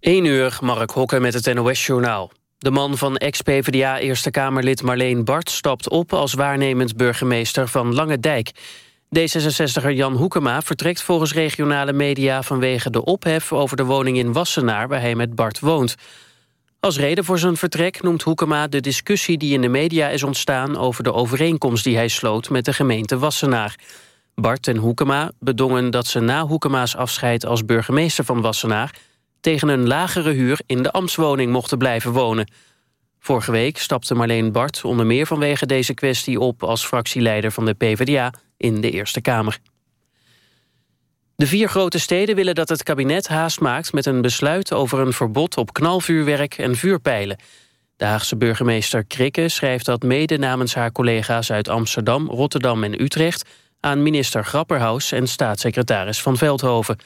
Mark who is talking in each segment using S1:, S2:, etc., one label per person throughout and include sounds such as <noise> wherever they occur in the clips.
S1: 1 uur, Mark Hokke met het NOS-journaal. De man van ex-PVDA Eerste Kamerlid Marleen Bart stapt op... als waarnemend burgemeester van Lange Dijk. D66er Jan Hoekema vertrekt volgens regionale media... vanwege de ophef over de woning in Wassenaar... waar hij met Bart woont. Als reden voor zijn vertrek noemt Hoekema de discussie die in de media is ontstaan... over de overeenkomst die hij sloot met de gemeente Wassenaar. Bart en Hoekema bedongen dat ze na Hoekema's afscheid als burgemeester van Wassenaar tegen een lagere huur in de ambtswoning mochten blijven wonen. Vorige week stapte Marleen Bart onder meer vanwege deze kwestie op... als fractieleider van de PvdA in de Eerste Kamer. De vier grote steden willen dat het kabinet haast maakt... met een besluit over een verbod op knalvuurwerk en vuurpijlen. De Haagse burgemeester Krikke schrijft dat mede namens haar collega's... uit Amsterdam, Rotterdam en Utrecht... aan minister Grapperhaus en staatssecretaris Van Veldhoven...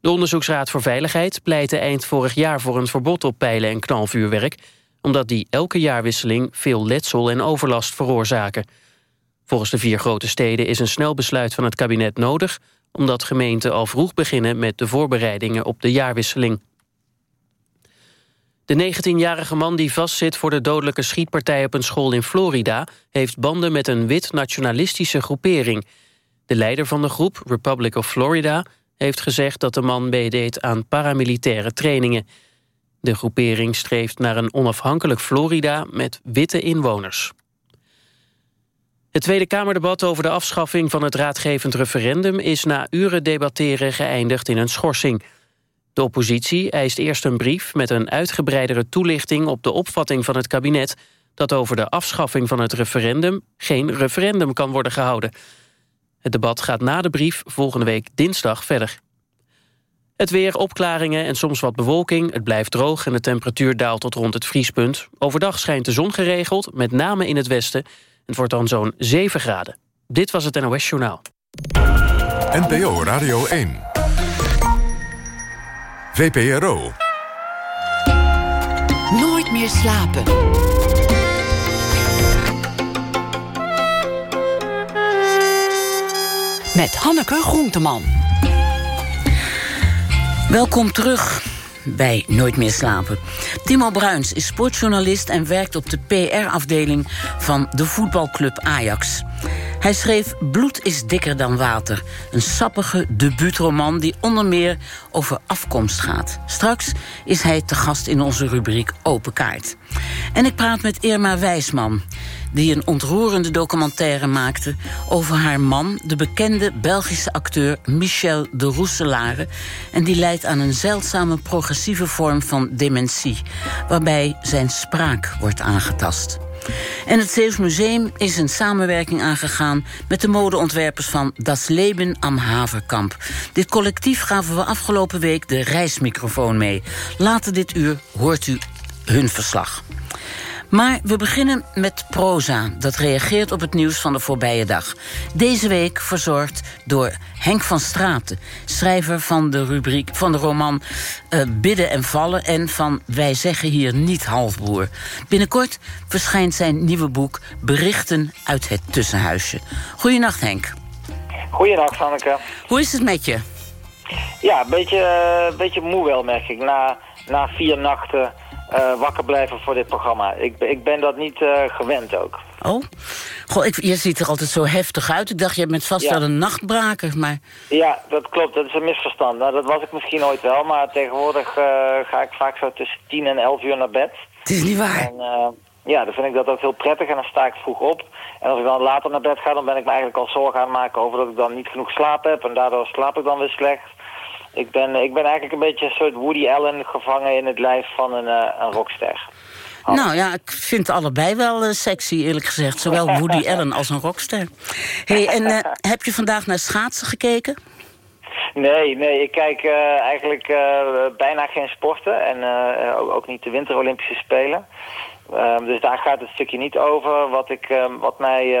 S1: De Onderzoeksraad voor Veiligheid pleitte eind vorig jaar voor een verbod op pijlen en knalvuurwerk, omdat die elke jaarwisseling veel letsel en overlast veroorzaken. Volgens de vier grote steden is een snel besluit van het kabinet nodig, omdat gemeenten al vroeg beginnen met de voorbereidingen op de jaarwisseling. De 19-jarige man die vastzit voor de dodelijke schietpartij op een school in Florida... heeft banden met een wit-nationalistische groepering. De leider van de groep, Republic of Florida heeft gezegd dat de man meedeed aan paramilitaire trainingen. De groepering streeft naar een onafhankelijk Florida met witte inwoners. Het Tweede Kamerdebat over de afschaffing van het raadgevend referendum... is na uren debatteren geëindigd in een schorsing. De oppositie eist eerst een brief met een uitgebreidere toelichting... op de opvatting van het kabinet dat over de afschaffing van het referendum... geen referendum kan worden gehouden... Het debat gaat na de brief volgende week dinsdag verder. Het weer, opklaringen en soms wat bewolking. Het blijft droog en de temperatuur daalt tot rond het vriespunt. Overdag schijnt de zon geregeld, met name in het westen. Het wordt dan zo'n 7 graden. Dit was het NOS Journaal.
S2: NPO Radio 1. VPRO.
S3: Nooit meer slapen. Met Hanneke Groenteman. Welkom terug bij Nooit meer slapen. Timo Bruins is sportjournalist en werkt op de PR-afdeling van de voetbalclub Ajax. Hij schreef Bloed is dikker dan water. Een sappige debuutroman die onder meer over afkomst gaat. Straks is hij te gast in onze rubriek Open Kaart. En ik praat met Irma Wijsman die een ontroerende documentaire maakte over haar man, de bekende Belgische acteur Michel de Roeselare. En die leidt aan een zeldzame progressieve vorm van dementie, waarbij zijn spraak wordt aangetast. En het Zeeuws Museum is een samenwerking aangegaan... met de modeontwerpers van Das Leben am Haverkamp. Dit collectief gaven we afgelopen week de reismicrofoon mee. Later dit uur hoort u hun verslag. Maar we beginnen met proza. Dat reageert op het nieuws van de voorbije dag. Deze week verzorgd door Henk van Straten, schrijver van de, rubriek, van de roman uh, Bidden en Vallen... en van Wij zeggen hier niet halfbroer. Binnenkort verschijnt zijn nieuwe boek Berichten uit het Tussenhuisje. Goedenacht, Henk.
S4: Goedenacht, Hanneke.
S3: Hoe is het met je?
S4: Ja, een beetje, uh, beetje moe wel, merk ik. Na, na vier nachten uh, wakker blijven voor dit programma. Ik, ik ben dat niet uh, gewend ook.
S3: Oh? Goh, ik, je ziet er altijd zo heftig uit. Ik dacht, je bent vast wel een nachtbraker, maar...
S4: Ja, dat klopt. Dat is een misverstand. Nou, dat was ik misschien ooit wel, maar tegenwoordig uh, ga ik vaak zo tussen 10 en 11 uur naar bed.
S3: Het is niet waar.
S4: En, ja, dan vind ik dat ook heel prettig en dan sta ik vroeg op. En als ik dan later naar bed ga, dan ben ik me eigenlijk al zorgen aan maken over dat ik dan niet genoeg slaap heb. En daardoor slaap ik dan weer slecht. Ik ben, ik ben eigenlijk een beetje een soort Woody Allen gevangen in het lijf van een, uh, een rockster.
S3: Nou ja, ik vind allebei wel uh, sexy, eerlijk gezegd. Zowel <laughs> Woody Allen als een rockster. hey, en uh, heb je vandaag naar schaatsen gekeken?
S4: Nee, nee, ik kijk eigenlijk bijna geen sporten. En ook, ook, niet de Winter Olympische Spelen. Ehm, dus daar gaat het stukje niet over. Wat, ik, ehm, wat mij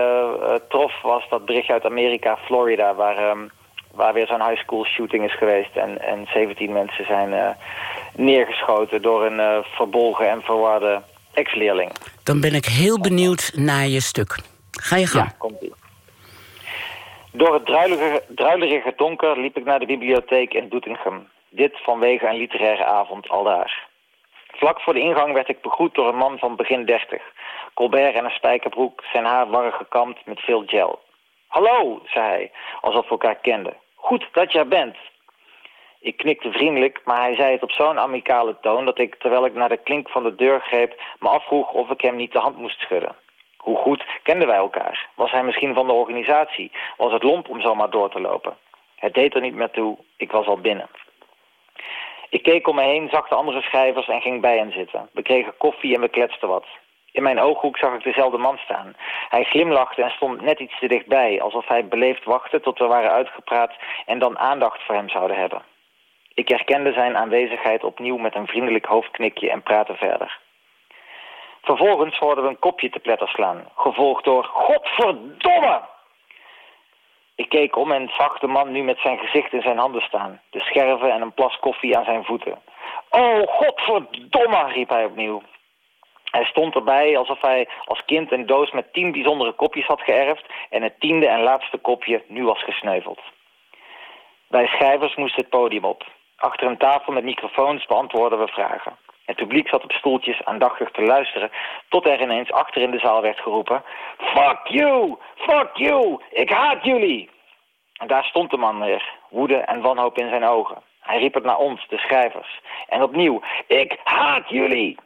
S4: trof was dat berichtje uit Amerika, Florida... waar ehm, waar weer zo'n high school shooting is geweest. En, en 17 mensen zijn uh, neergeschoten door een uh, verbolgen en verwarde ex-leerling.
S3: Dan ben ik heel benieuwd naar je stuk. Ga je gang.
S4: Ja, komt ie. Door het druilerige, druilerige donker liep ik naar de bibliotheek in Doetinchem. Dit vanwege een literaire avond aldaar. Vlak voor de ingang werd ik begroet door een man van begin dertig. Colbert en een spijkerbroek, zijn haar warrig gekamd met veel gel. Hallo, zei hij, alsof we elkaar kenden. Goed dat je bent. Ik knikte vriendelijk, maar hij zei het op zo'n amicale toon... dat ik, terwijl ik naar de klink van de deur greep... me afvroeg of ik hem niet de hand moest schudden. Hoe goed kenden wij elkaar? Was hij misschien van de organisatie? Was het lomp om zomaar door te lopen? Het deed er niet meer toe, ik was al binnen. Ik keek om me heen, zag de andere schrijvers en ging bij hen zitten. We kregen koffie en we kletsten wat. In mijn ooghoek zag ik dezelfde man staan. Hij glimlachte en stond net iets te dichtbij... alsof hij beleefd wachtte tot we waren uitgepraat... en dan aandacht voor hem zouden hebben. Ik herkende zijn aanwezigheid opnieuw met een vriendelijk hoofdknikje en praatte verder. Vervolgens hoorden we een kopje te pletter slaan, gevolgd door Godverdomme! Ik keek om en zag de man nu met zijn gezicht in zijn handen staan. De scherven en een plas koffie aan zijn voeten. Oh, godverdomme, riep hij opnieuw. Hij stond erbij alsof hij als kind een doos met tien bijzondere kopjes had geërfd... en het tiende en laatste kopje nu was gesneuveld. Wij schrijvers moesten het podium op. Achter een tafel met microfoons beantwoorden we vragen. Het publiek zat op stoeltjes aandachtig te luisteren... tot er ineens achter in de zaal werd geroepen... Fuck you! Fuck you! Ik haat jullie! En daar stond de man weer, woede en wanhoop in zijn ogen. Hij riep het naar ons, de schrijvers. En opnieuw, ik haat jullie!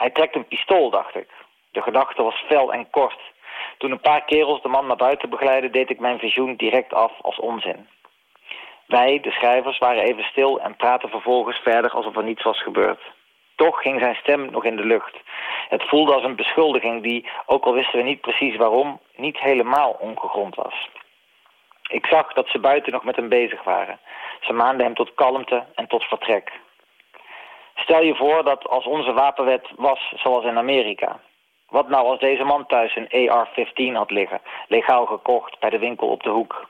S4: Hij trekt een pistool, dacht ik. De gedachte was fel en kort. Toen een paar kerels de man naar buiten begeleidden... deed ik mijn visioen direct af als onzin. Wij, de schrijvers, waren even stil en praten vervolgens verder alsof er niets was gebeurd. Toch ging zijn stem nog in de lucht. Het voelde als een beschuldiging die, ook al wisten we niet precies waarom, niet helemaal ongegrond was. Ik zag dat ze buiten nog met hem bezig waren. Ze maanden hem tot kalmte en tot vertrek. Stel je voor dat als onze wapenwet was zoals in Amerika. Wat nou als deze man thuis een AR-15 had liggen, legaal gekocht bij de winkel op de hoek?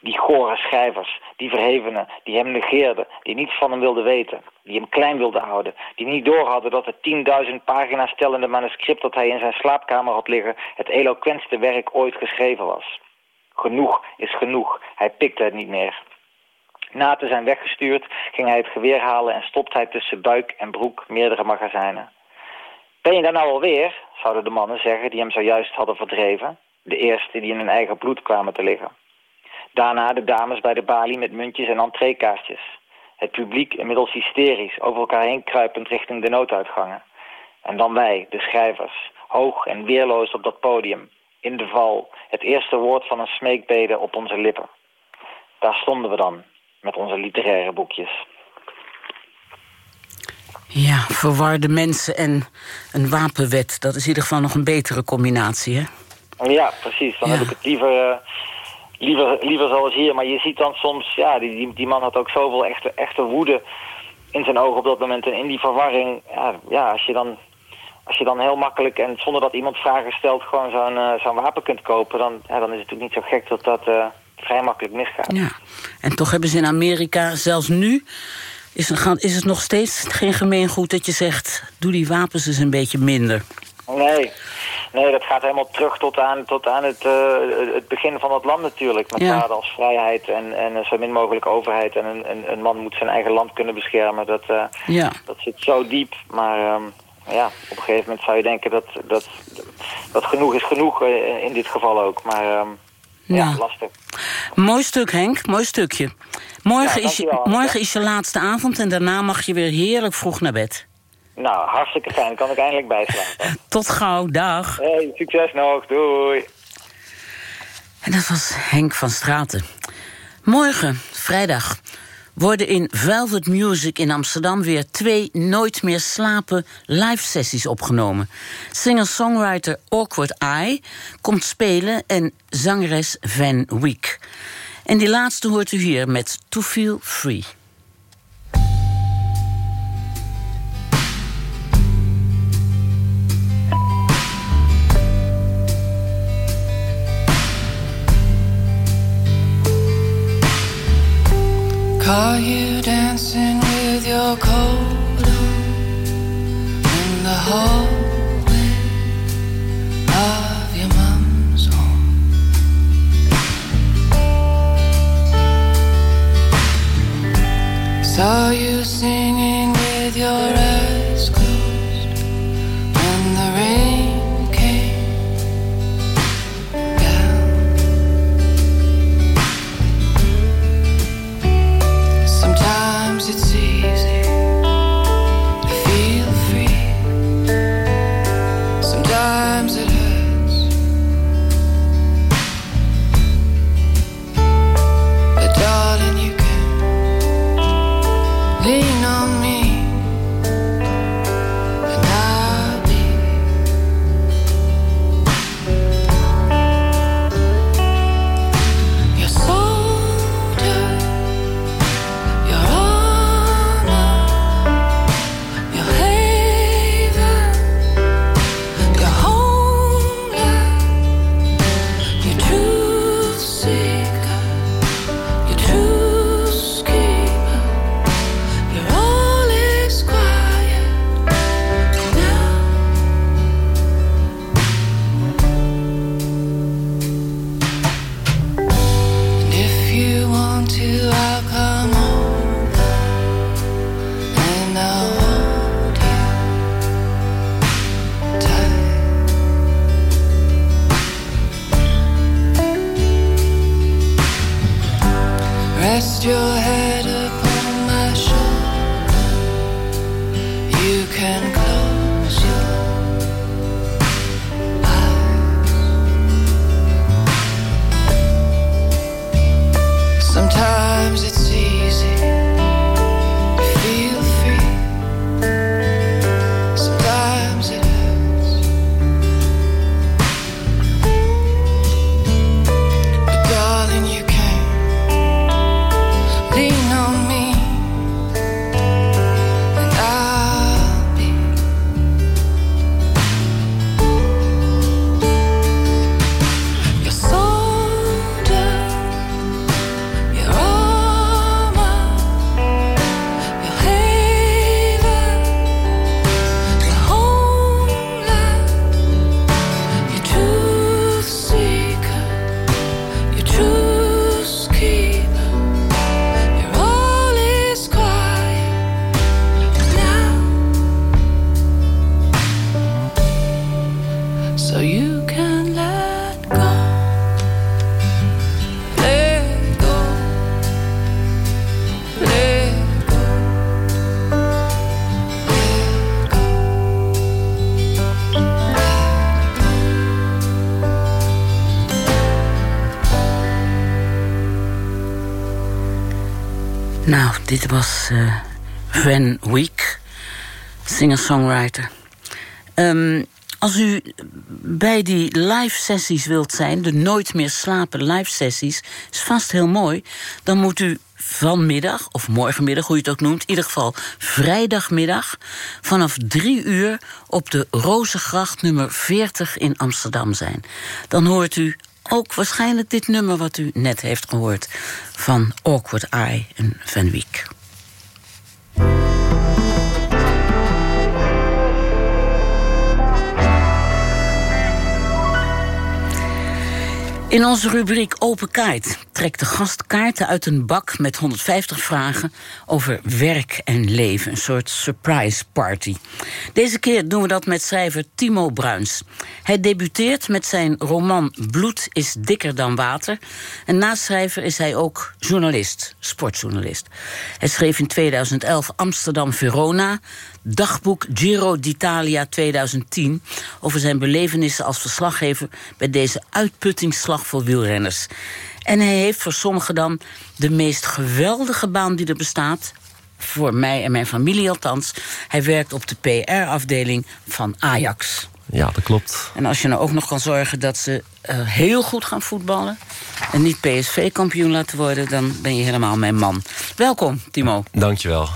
S4: Die gore schrijvers, die verhevenen, die hem negeerden, die niets van hem wilden weten, die hem klein wilden houden, die niet doorhadden dat het 10.000 pagina's tellende manuscript dat hij in zijn slaapkamer had liggen het eloquentste werk ooit geschreven was. Genoeg is genoeg, hij pikte het niet meer. Na te zijn weggestuurd ging hij het geweer halen en stopte hij tussen buik en broek meerdere magazijnen. Ben je daar nou alweer, zouden de mannen zeggen die hem zojuist hadden verdreven, de eerste die in hun eigen bloed kwamen te liggen. Daarna de dames bij de balie met muntjes en entreekaartjes. Het publiek inmiddels hysterisch, over elkaar heen kruipend richting de nooduitgangen. En dan wij, de schrijvers, hoog en weerloos op dat podium, in de val, het eerste woord van een smeekbede op onze lippen. Daar stonden we dan, met onze literaire boekjes.
S3: Ja, verwarde mensen en een wapenwet. Dat is in ieder geval nog een betere combinatie, hè?
S4: Ja, precies. Dan heb ik het liever... Uh, liever, liever zoals hier. Maar je ziet dan soms, ja, die, die, die man had ook zoveel echte, echte woede in zijn ogen op dat moment. En in die verwarring, ja, ja als, je dan, als je dan heel makkelijk en zonder dat iemand vragen stelt... gewoon zo'n uh, zo'n wapen kunt kopen, dan, ja, dan is het natuurlijk niet zo gek dat dat uh, vrij makkelijk misgaat.
S3: Ja, en toch hebben ze in Amerika, zelfs nu... Is, is het nog steeds geen gemeengoed dat je zegt... doe die wapens eens een beetje minder?
S4: Nee, nee dat gaat helemaal terug tot aan, tot aan het, uh, het begin van het land natuurlijk. Met ja. waarden als vrijheid en, en zo min mogelijk overheid. En een, een, een man moet zijn eigen land kunnen beschermen. Dat, uh, ja. dat zit zo diep. Maar um, ja, op een gegeven moment zou je denken dat, dat, dat genoeg is genoeg uh, in dit geval ook. Maar um, ja. lastig.
S3: Mooi stuk Henk, mooi stukje. Morgen, ja, is, je, morgen is je laatste avond en daarna mag je weer heerlijk vroeg naar bed.
S4: Nou, hartstikke fijn. kan ik eindelijk bijslapen. <laughs>
S3: Tot gauw, dag.
S4: Hey, succes nog. Doei.
S3: En dat was Henk van Straten. Morgen, vrijdag, worden in Velvet Music in Amsterdam weer twee Nooit meer slapen live sessies opgenomen. Singer-songwriter Awkward Eye komt spelen en zangeres Van Week. En die laatste hoort u hier met To Feel Free. Caught you dancing with your coat on in the hallway of your mom's home.
S5: Saw you singing with your eyes
S3: Dit was eh Van Week, singer-songwriter. Ehm, als u bij die live sessies wilt zijn, de Nooit meer slapen live sessies, is vast heel mooi. Dan moet u vanmiddag, of morgenmiddag, hoe je het ook noemt, in ieder geval vrijdagmiddag, vanaf drie uur op de Rozengracht nummer 40 in Amsterdam zijn. Dan hoort u ook waarschijnlijk dit nummer wat u net heeft gehoord van Awkward Eye en Van Week. In onze rubriek Open Kaart trekt de gast kaarten uit een bak met 150 vragen over werk en leven. Een soort surprise party. Deze keer doen we dat met schrijver Timo Bruins. Hij debuteert met zijn roman Bloed is dikker dan water. En naast schrijver is hij ook journalist, sportjournalist. Hij schreef in 2011 Amsterdam Verona, dagboek Giro d'Italia 2010 over zijn belevenissen als verslaggever bij deze uitputtingsslag voor wielrenners. En hij heeft voor sommigen dan de meest geweldige baan die er bestaat. Voor mij en mijn familie althans. Hij werkt op de PR-afdeling van Ajax.
S6: Ja, dat klopt.
S3: En als je nou ook nog kan zorgen dat ze eh, heel goed gaan voetballen... en niet PSV-kampioen laten worden, dan ben je helemaal mijn man. Welkom, Timo.
S6: Dankjewel.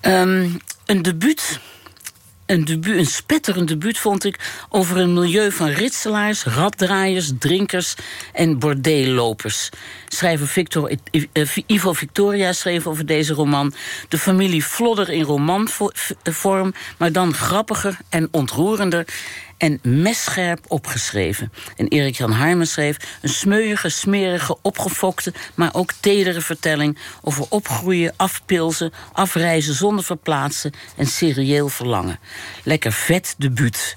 S3: Ehm, een debuut een, debuut, een spetterend debuut, vond ik... over een milieu van ritselaars, raddraaiers, drinkers en bordeellopers. Schrijver Victor, Ivo Victoria schreef over deze roman... de familie Flodder in romanvorm, maar dan grappiger en ontroerender en messcherp opgeschreven. En Erik Jan Harmen schreef een smeuïge, smerige, opgefokte... maar ook tedere vertelling over opgroeien, afpilzen... afreizen zonder verplaatsen en serieel verlangen. Lekker vet debuut.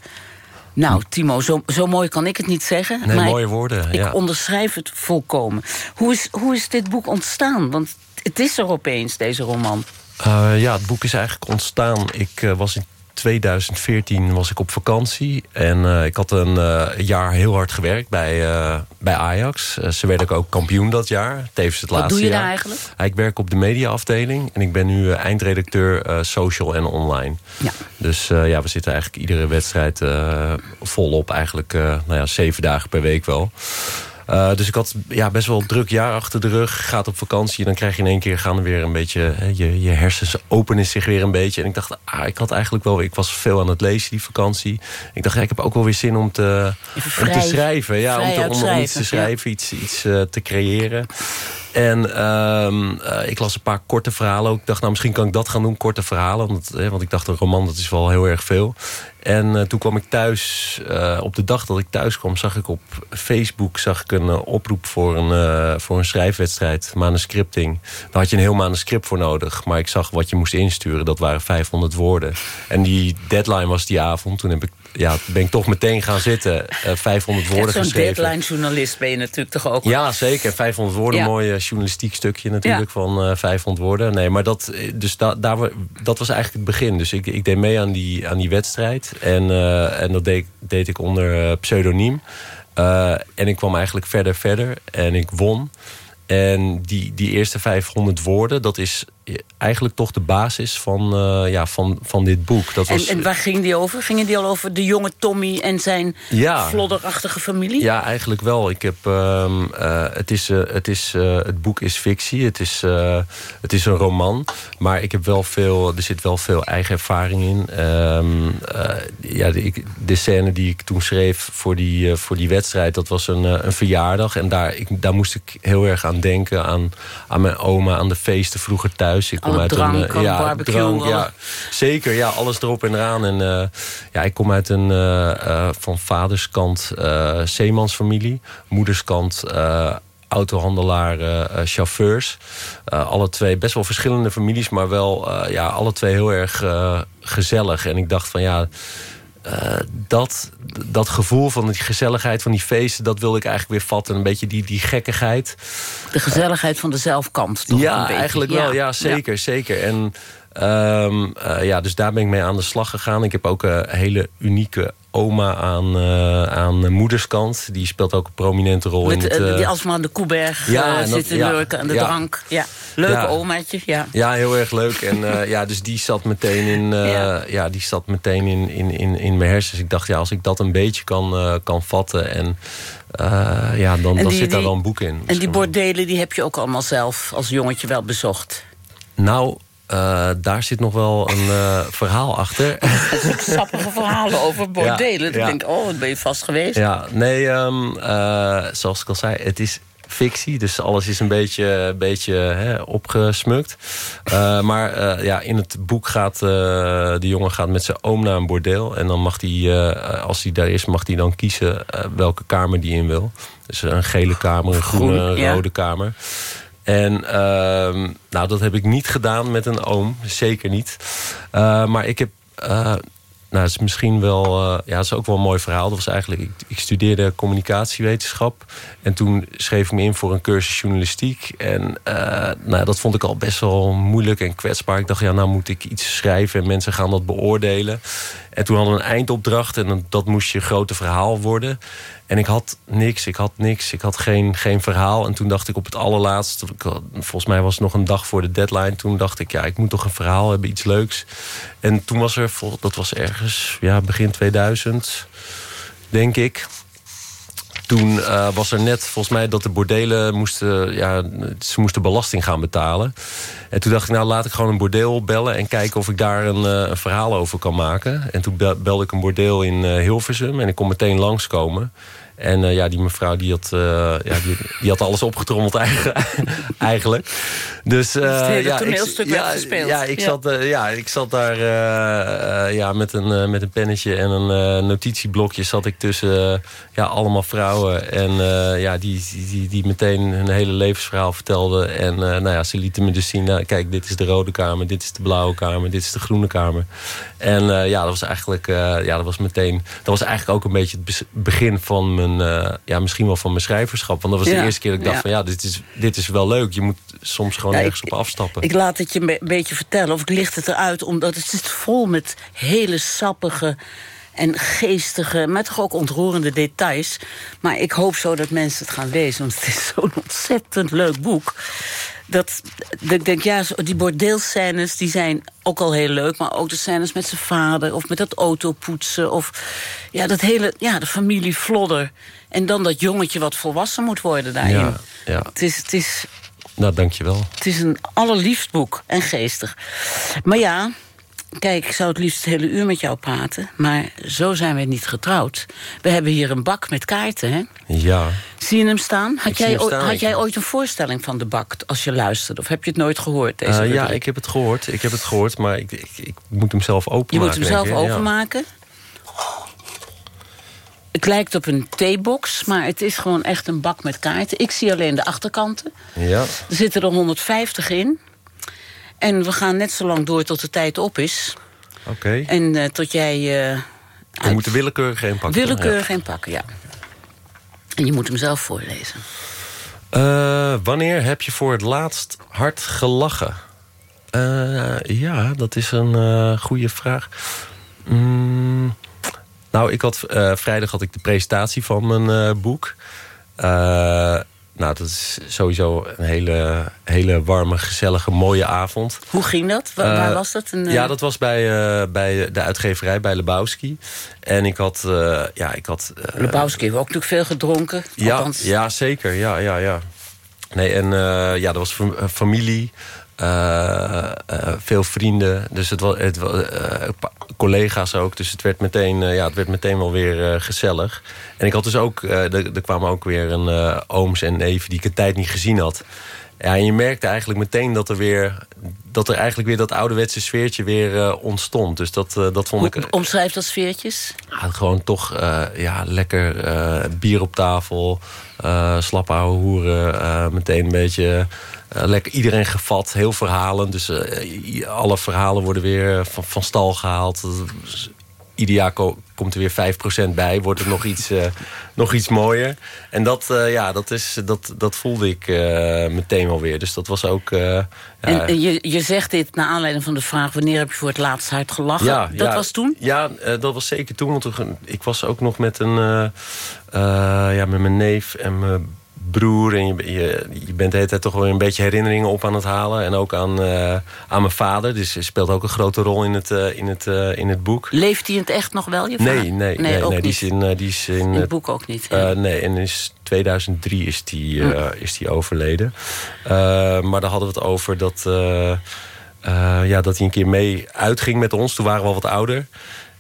S3: Nou, Timo, zo, zo mooi kan ik het niet zeggen.
S6: Nee, mooie woorden,
S3: Ik onderschrijf het volkomen. Hoe is, hoe is dit boek ontstaan? Want het is er opeens, deze roman.
S6: Uh, ja, het boek is eigenlijk ontstaan. Ik uh, was in 2014 was ik op vakantie. En uh, ik had een uh, jaar heel hard gewerkt bij, uh, bij Ajax. ze werden ook kampioen dat jaar. Tevens het
S3: Wat
S6: laatste
S3: doe je
S6: jaar.
S3: daar eigenlijk?
S6: ik werk op de mediaafdeling. En ik ben nu eindredacteur social en online.
S3: Ja.
S6: Dus ja, we zitten eigenlijk iedere wedstrijd volop. Eigenlijk nou ja, zeven dagen per week wel. Uh, dus ik had ja, best wel een druk jaar achter de rug. Gaat op vakantie, dan krijg je in één keer gaan er weer een beetje... Hè, je, je hersens openen zich weer een beetje. En ik dacht, ah, ik had eigenlijk wel... Ik was veel aan het lezen die vakantie. Ik dacht, ja, ik heb ook wel weer zin om te,
S3: vrij,
S6: om te schrijven. Ja, om, te, om, iets te schrijven, ja. iets, iets uh, te creëren. En uh, ik las een paar korte verhalen. Ik dacht, nou, misschien kan ik dat gaan doen, korte verhalen. Want, hè, want ik dacht, een roman, dat is wel heel erg veel. En uh, toen kwam ik thuis, op de dag dat ik thuis kwam... zag ik op Facebook zag ik een oproep voor een, voor een schrijfwedstrijd. Manuscripting. Daar had je een heel manuscript voor nodig. Maar ik zag wat je moest insturen, dat waren 500 woorden. En die deadline was die avond. Toen heb ik, ja, ben ik toch meteen gaan zitten. 500 woorden
S3: Zo'n
S6: geschreven.
S3: deadline-journalist ben je natuurlijk toch ook?
S6: Ja, zeker. 500 woorden, ja. mooi journalistiek stukje natuurlijk ja. van uh, 500 woorden. Nee, maar dat, dus da, daar, dat was eigenlijk het begin. Dus ik, ik deed mee aan die, aan die wedstrijd. En, uh, en dat deed, deed ik onder uh, pseudoniem. Uh, en ik kwam eigenlijk verder, verder. En ik won. En die, die eerste 500 woorden, dat is eigenlijk toch de basis van, uh, ja, van, van dit boek. Dat was,
S3: en, en waar ging die over? Ging die al over de jonge Tommy en zijn
S6: ja,
S3: flodderachtige familie?
S6: Ja, eigenlijk wel. Ik heb, um, uh, het, is, uh, het, is, het boek is fictie, het is, het is een roman. Maar ik heb wel veel, er zit wel veel eigen ervaring in. Um, ja, de, ik, de scène die ik toen schreef voor die, voor die wedstrijd... dat was een, een verjaardag. En daar, ik, daar moest ik heel erg aan denken. Aan, aan mijn oma, aan de feesten vroeger thuis. Ik kom
S3: Alle
S6: uit
S3: drank,
S6: een ja,
S3: barbecue,
S6: drank, ja, zeker. Ja, alles erop en eraan. En uh, ja, ik kom uit een uh, uh, van vaderskant zeemansfamilie, moederskant autohandelaar, chauffeurs. alle twee best wel verschillende families, maar wel ja, alle twee heel erg gezellig. En ik dacht van ja. Uh, dat, dat gevoel van die gezelligheid van die feesten... dat wilde ik eigenlijk weer vatten. Een beetje die, die gekkigheid.
S3: De gezelligheid uh, van de zelfkant. Toch
S6: ja, eigenlijk wel. Ja, zeker, ja. zeker. En um, uh, ja, dus daar ben ik mee aan de slag gegaan. Ik heb ook een hele unieke oma aan, uh, aan moederskant. Die speelt ook een prominente rol
S3: Met,
S6: in het...
S3: Uh, die alsmaar aan de Koeberg ja, zit te ja, lurken aan de
S6: ja.
S3: drank. Ja. Leuke
S6: Ja.
S3: omaatje, ja.
S6: Ja, heel erg leuk. En uh, <laughs> ja, dus die zat meteen in, uh,
S3: Ja.
S6: die zat meteen in, in, in, in mijn hersens. Ik dacht, ja, als ik dat een beetje kan, uh, kan vatten... en uh, ja, dan,
S3: En
S6: dan
S3: die-
S6: zit daar wel een boek in.
S3: En die bordelen die heb je ook allemaal zelf als jongetje wel bezocht.
S6: Nou, uh, daar zit nog wel een uh, verhaal achter. <laughs>
S3: Sappige verhalen over bordelen.
S6: Ja, ja.
S3: denk ik, oh, wat ben je vast geweest.
S6: Ja, nee, um, uh, zoals ik al zei, het is fictie. Dus alles is een beetje, beetje hè, opgesmukt. Maar ja, in het boek gaat de jongen gaat met zijn oom naar een bordeel. En dan mag hij, als hij daar is, mag hij dan kiezen welke kamer die in wil. Dus een gele kamer, een groene,
S3: Groen,
S6: een
S3: ja.
S6: rode kamer. En uh, nou, dat heb ik niet gedaan met een oom. Zeker niet. Uh, maar ik heb... Uh, nou, het is misschien wel... Uh, ja, het is ook wel een mooi verhaal. Dat was eigenlijk... Ik, ik studeerde communicatiewetenschap. En toen schreef ik me in voor een cursus journalistiek. En nou, dat vond ik al best wel moeilijk en kwetsbaar. Ik dacht, ja, nou moet ik iets schrijven en mensen gaan dat beoordelen. En toen hadden we een eindopdracht en dat moest je grote verhaal worden. En ik had niks, ik had niks, ik had geen, geen verhaal. En toen dacht ik op het allerlaatst, ik had- volgens mij was het nog een dag voor de deadline... toen dacht ik, ja, ik moet toch een verhaal hebben, iets leuks. En toen was er, dat was ergens, ja, begin 2000, denk ik... toen eh, was er net volgens mij dat de bordelen moesten, ja, ze moesten belasting gaan betalen. En toen dacht ik, nou laat ik gewoon een bordeel bellen en kijken of ik daar een, een verhaal over kan maken. En toen belde ik een bordeel in Hilversum en ik kon meteen langskomen. En uh, ja, die mevrouw die had, uh, ja, die, die, had alles opgetrommeld <laughs> eigenlijk. Dus uh,
S3: het hele
S6: ja,
S3: toneelstuk
S6: ik, ja,
S3: gespeeld.
S6: Ja, ik, Zat, ja, ik zat daar ja, met, een, met een pennetje en een notitieblokje... zat ik tussen ja, allemaal vrouwen. En ja, die, die, die meteen hun hele levensverhaal vertelden. En nou ja, ze lieten me dus zien... Nou, kijk, dit is de rode kamer, dit is de blauwe kamer... dit is de groene kamer. En ja, dat was eigenlijk... ja, dat was meteen... Dat was eigenlijk ook een beetje het begin van mijn uh, ja, misschien wel van mijn schrijverschap. Want dat was
S3: Ja,
S6: de eerste keer dat ik dacht
S3: ja.
S6: van ja, dit is, dit is wel leuk. Je moet soms gewoon
S3: Ja,
S6: ergens
S3: ik-
S6: op afstappen.
S3: Ik laat het je een be- beetje vertellen, of ik licht het eruit... omdat het zit vol met hele sappige en geestige... maar toch ook ontroerende details. Maar ik hoop zo dat mensen het gaan lezen... want het is zo'n ontzettend leuk boek. Dat, dat ik denk, ja, die bordeelscènes die zijn ook al heel leuk... maar ook de scènes met zijn vader of met dat autopoetsen... of ja, dat hele, ja, de familie Flodder. En dan dat jongetje wat volwassen moet worden daarin.
S6: Ja, ja.
S3: Het is... Het is
S6: Nou, dankjewel.
S3: het is een allerliefst boek en geestig. Maar ja, kijk, ik zou het liefst het hele uur met jou praten... maar zo zijn we niet getrouwd. We hebben hier een bak met kaarten, hè?
S6: Ja.
S3: Zie je hem staan? Had, jij,
S6: hem staan,
S3: had jij ooit een voorstelling van de bak als je luisterde? Of heb je het nooit gehoord, deze
S6: Eh, ja, ik heb het gehoord. Ik heb het gehoord, maar ik, ik, ik moet hem zelf openmaken.
S3: Je moet hem zelf
S6: ja.
S3: openmaken. Het lijkt op een theebox, maar het is gewoon echt een bak met kaarten. Ik zie alleen de achterkanten.
S6: Ja.
S3: Er zitten er 150 in. En we gaan net zo lang door tot de tijd op is.
S6: Oké.
S3: En eh, tot jij... eh,
S6: We moeten willekeurig geen pakken.
S3: willekeurig inpakken, ja. En je moet hem zelf voorlezen.
S6: Eh, wanneer heb je voor het laatst hard gelachen? Ja, dat is een eh goede vraag. Mm, nou, ik had, vrijdag had ik de presentatie van mijn eh, boek. Eh, nou, dat is sowieso een hele, hele warme, gezellige, mooie avond.
S3: Hoe ging dat? Wa- waar
S6: Eh,
S3: was dat? Een, eh,
S6: Ja, dat was bij, eh, bij de uitgeverij, bij Lebowski. En ik had... eh, ja, ik had eh,
S3: Lebowski heeft ook natuurlijk veel gedronken.
S6: ja,
S3: Althans,
S6: ja, zeker. Ja, ja, ja. Nee, en eh, ja, er was fam- eh, familie, eh, eh, veel vrienden. Dus het was, het, eh, collega's ook. Dus het werd meteen, eh, ja, het werd meteen wel weer eh, gezellig. En ik had dus ook, eh, er, er kwamen ook weer een eh, ooms en neven die ik een tijd niet gezien had. Ja, en je merkte eigenlijk meteen dat er weer, dat er eigenlijk weer dat ouderwetse sfeertje weer eh, ontstond. Dus dat, eh, dat vond ik.
S3: Hoe omschrijft dat sfeertjes?
S6: Ja, gewoon toch eh, ja, lekker eh, bier op tafel. eh slappe ouwe hoeren. eh, meteen een beetje eh, lekker iedereen gevat. Heel verhalend. Dus eh, alle verhalen worden weer van, van stal gehaald. Dus Ieder jaar ko- komt er weer 5% bij. Wordt het nog iets, eh, nog iets mooier. En dat, eh, ja, dat, is, dat, dat voelde ik eh, meteen wel weer. Dus dat was ook... eh, ja,
S3: En eh, je, je zegt dit naar aanleiding van de vraag... wanneer heb je voor het laatst hard gelachen? dat was toen?
S6: Ja, eh, dat was zeker toen. Want ik was ook nog met, een, eh, eh, ja, met mijn neef en mijn broer. En je, je, je bent de hele tijd toch wel een beetje herinneringen op aan het halen. En ook aan, eh, aan mijn vader. Dus speelt ook een grote rol in het, eh, in het, eh, in het boek.
S3: Leeft hij in het echt nog wel, je
S6: Nee,
S3: vader?
S6: nee, nee,
S3: ook
S6: nee, die
S3: niet.
S6: is in... die is in,
S3: In het boek ook niet.
S6: nee, en is 2003 is die, eh, is die overleden. Maar daar hadden we het over dat, ja, dat hij een keer mee uitging met ons. Toen waren we al wat ouder.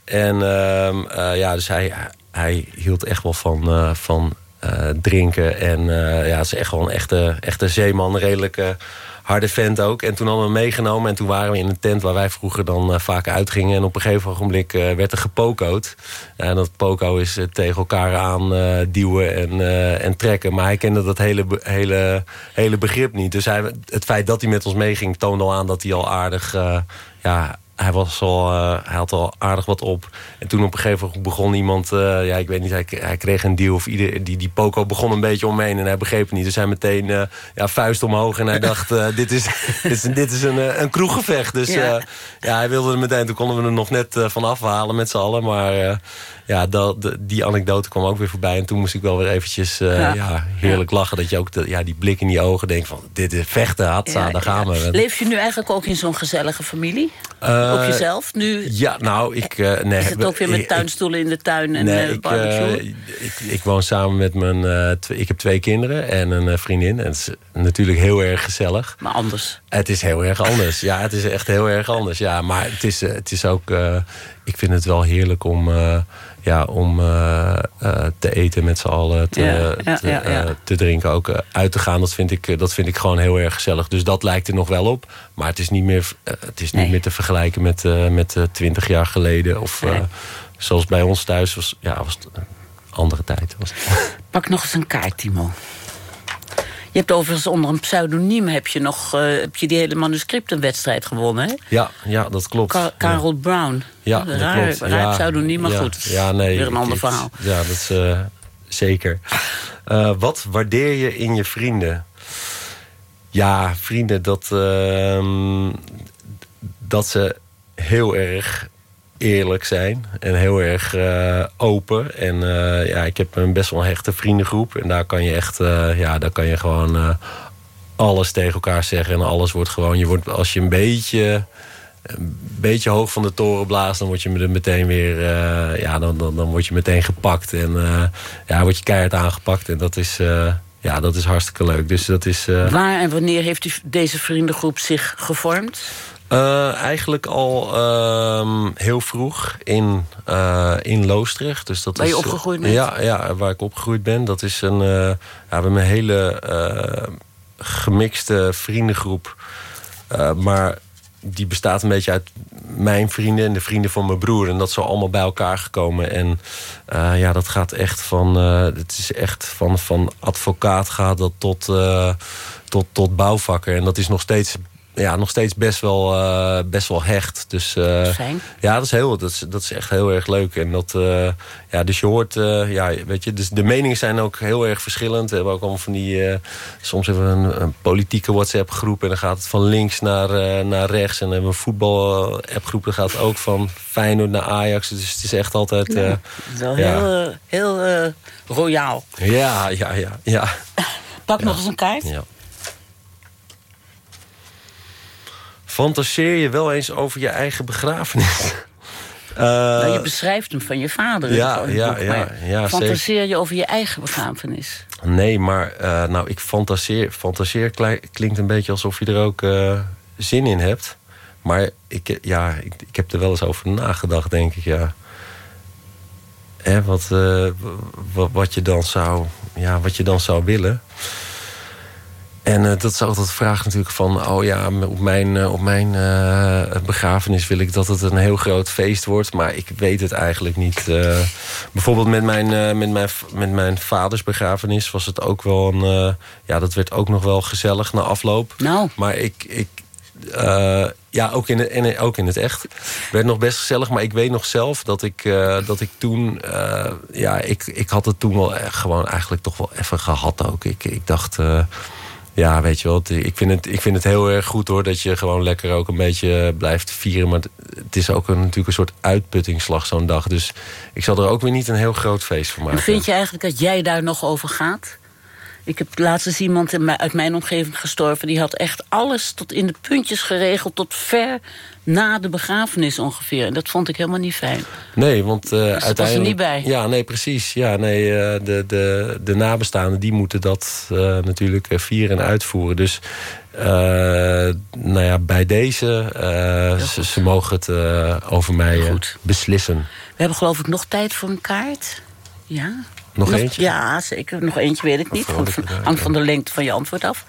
S6: En ehm, eh, ja, dus hij, hij hield echt wel van, van eh, drinken. En eh, ja, het is echt wel een echte, echte zeeman. Een redelijke harde vent ook. En toen hadden we meegenomen. En toen waren we in een tent waar wij vroeger dan eh, vaak uitgingen. En op een gegeven ogenblik werd er gepoko'd. En dat poko is tegen elkaar aan duwen en, en trekken. Maar hij kende dat hele, hele, hele begrip niet. Dus hij, het feit dat hij met ons meeging toonde al aan dat hij al aardig... ja, hij, was al, eh, hij had al aardig wat op. En toen op een gegeven moment begon iemand... eh, ja, ik weet niet, hij, hij kreeg een deal. Of ieder, die, die poko begon een beetje omheen en hij begreep het niet. Dus hij meteen eh, ja, vuist omhoog en hij dacht... dit, is, <laughs> dit is, dit is een, een kroeggevecht. Dus
S3: Ja.
S6: ja. hij wilde er meteen... Toen konden we er nog net van afhalen met z'n allen. Maar ja, dat, die anekdote kwam ook weer voorbij. En toen moest ik wel weer eventjes eh,
S3: Ja.
S6: ja. heerlijk lachen. Dat je ook de, ja, die blik in die ogen denkt van... Dit is vechten, hatsa,
S3: Ja,
S6: daar gaan
S3: ja.
S6: we.
S3: Leef je nu eigenlijk ook in zo'n gezellige familie?
S6: Eh,
S3: Op jezelf nu?
S6: Ja, nou, ik... eh, nee,
S3: Is het ook weer met
S6: ik-
S3: tuinstoelen in de tuin en
S6: Nee, ik,
S3: barbecue?
S6: ik, ik woon samen met mijn... ik heb twee kinderen en een vriendin. En het is natuurlijk heel erg gezellig.
S3: maar anders.
S6: Het is heel erg anders. Ja, het is echt heel erg anders. Ja, maar het is, het is ook... ik vind het wel heerlijk om, eh, ja, om eh, eh, te eten met z'n allen. Te,
S3: Ja,
S6: te,
S3: ja,
S6: te drinken, ook uit te gaan. Dat vind, ik, dat vind ik gewoon heel erg gezellig. Dus dat lijkt er nog wel op. Maar het is niet meer, het is niet
S3: Nee.
S6: meer te vergelijken met, eh met 20 jaar geleden. Of
S3: Nee.
S6: zoals bij ons thuis was, ja, was het een andere tijd. Was.
S3: Pak nog eens een kaart, Timo. Je hebt overigens onder een pseudoniem heb je nog eh, heb je die hele manuscriptenwedstrijd gewonnen, hè?
S6: Ja, ja, dat klopt.
S3: Ka- Karel Brown.
S6: Ja, dat
S3: raar,
S6: klopt.
S3: raar
S6: ja,
S3: pseudoniem, maar
S6: ja,
S3: goed.
S6: Ja, nee,
S3: Weer een ander
S6: ik-
S3: verhaal.
S6: Ja, dat is eh, zeker. Eh, wat waardeer je in je vrienden? Ja, vrienden, dat, ehm, dat ze heel erg eerlijk zijn en heel erg eh, open. En eh, ja, ik heb een best wel een hechte vriendengroep. En daar kan je echt, eh, ja, daar kan je gewoon alles tegen elkaar zeggen. En alles wordt gewoon, je wordt als je een beetje een beetje hoog van de toren blaast, dan word je meteen weer, ja, dan, dan, dan word je meteen gepakt en ja, word je keihard aangepakt en dat is, ja, dat is hartstikke leuk. Dus dat is.
S3: Waar en wanneer heeft u deze vriendengroep zich gevormd?
S6: Uh, eigenlijk al uh, heel vroeg in, uh, in Loosdrecht. Dus dat
S3: waar
S6: is,
S3: je opgegroeid bent?
S6: Ja, ja, waar ik opgegroeid ben. Dat is een, ja, we hebben een hele gemixte vriendengroep. maar die bestaat een beetje uit mijn vrienden en de vrienden van mijn broer. En dat is allemaal bij elkaar gekomen. En uh, ja, dat gaat echt van... Uh, het is echt van, van advocaat gaat dat tot, uh, tot, tot bouwvakker. En dat is nog steeds, ja, nog steeds best, wel, uh, best wel hecht. Dus
S3: Fijn.
S6: ja, dat is, heel, dat, is, dat is echt heel erg leuk. En dat, ja, dus je hoort, ja, weet je, dus de meningen zijn ook heel erg verschillend. We hebben ook allemaal van die, soms hebben we een, een politieke WhatsApp groep. En dan gaat het van links naar, naar rechts. En dan hebben we een voetbal app groep. Dan gaat het ook van Feyenoord naar Ajax. Dus het is echt altijd...
S3: Ja, wel
S6: ja.
S3: heel, heel royaal.
S6: Ja, ja, ja. ja.
S3: Pak nog eens een kaart.
S6: Ja. Fantaseer je wel eens over je eigen begrafenis?
S3: Uh, <laughs> nou, je beschrijft hem van je vader.
S6: Ja, ja,
S3: boek,
S6: ja, ja.
S3: Fantaseer
S6: zeker.
S3: je over je eigen begrafenis?
S6: Nee, maar uh, nou, ik fantaseer. Fantaseer klinkt een beetje alsof je er ook uh, zin in hebt. Maar ik, ja, ik, ik, heb er wel eens over nagedacht, denk ik, ja. Hè, wat, wat, wat, je dan zou, ja, wat je dan zou willen. En uh, dat is altijd de vraag natuurlijk van... oh ja, op mijn, uh, op mijn uh, begrafenis wil ik dat het een heel groot feest wordt. Maar ik weet het eigenlijk niet. bijvoorbeeld met mijn, met, mijn, met mijn vaders begrafenis was het ook wel een... ja, dat werd ook nog wel gezellig na afloop.
S3: Nou.
S6: Maar ik... ik ja, ook in, het, in, ook in het echt. werd nog best gezellig, maar ik weet nog zelf dat ik, dat ik toen... ja, ik, ik had het toen wel gewoon eigenlijk toch wel even gehad ook. Ik, ik dacht... Ja, weet je wel, ik vind, het, ik vind het heel erg goed hoor... dat je gewoon lekker ook een beetje blijft vieren. Maar het is ook een, natuurlijk een soort uitputtingsslag zo'n dag. Dus ik zal er ook weer niet een heel groot feest van maken.
S3: En vind je eigenlijk dat jij daar nog over gaat? Ik heb laatst eens iemand uit mijn omgeving gestorven... die had echt alles tot in de puntjes geregeld... tot ver na de begrafenis ongeveer. En dat vond ik helemaal niet fijn.
S6: Nee, want uh,
S3: dus
S6: uiteindelijk...
S3: was er niet bij.
S6: Ja, nee, precies. Ja, nee, uh, de, de, de nabestaanden die moeten dat uh, natuurlijk vieren en uitvoeren. Dus nou ja, bij deze... Ze, ze, mogen het over mij beslissen.
S3: We hebben geloof ik nog tijd voor een kaart. Ja.
S6: Nog, nog eentje?
S3: Ja, zeker. Nog eentje weet ik niet. Hangt van de lengte van je antwoord af.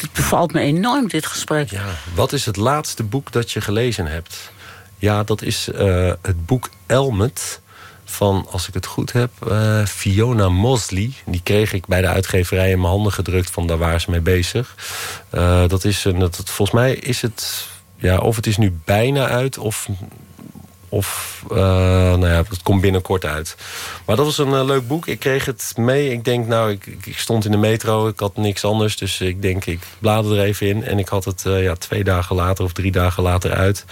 S3: Het bevalt me enorm, dit gesprek.
S6: Ja. Wat is het laatste boek dat je gelezen hebt? Ja, dat is uh, het boek Elmet van, als ik het goed heb, uh, Fiona Mosley. Die kreeg ik bij de uitgeverij in mijn handen gedrukt van daar waren ze mee bezig. Uh, dat is een, dat, volgens mij is het, ja, of het is nu bijna uit of of, uh, nou ja, het komt binnenkort uit. Maar dat was een uh, leuk boek. Ik kreeg het mee. Ik denk, nou, ik, ik, stond in de metro. Ik had niks anders. Dus ik denk, ik blader er even in. En ik had het uh, ja, twee dagen later of drie dagen later uit.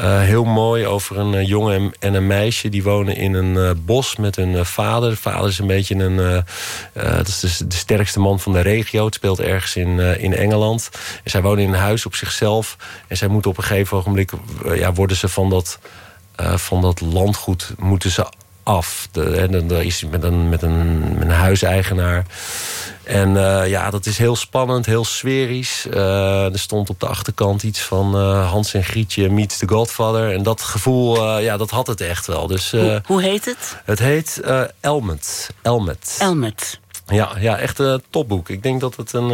S6: heel mooi over een jongen en een meisje. Die wonen in een bos met hun vader. De vader is een beetje een... dat is de, de, sterkste man van de regio. Het speelt ergens in, in Engeland. En zij wonen in een huis op zichzelf. En zij moeten op een gegeven ogenblik... ja, worden ze van dat uh, van dat landgoed moeten ze af. Er is met een, met een, met een huiseigenaar. En uh, ja, dat is heel spannend, heel sferisch. Uh, er stond op de achterkant iets van uh, Hans en Grietje meets the Godfather. En dat gevoel, ja, dat had het echt wel. Dus,
S3: hoe, hoe, heet het?
S6: Het heet Elmet. Elmet.
S3: Elmet.
S6: Ja, ja, echt een topboek. Ik denk dat het een,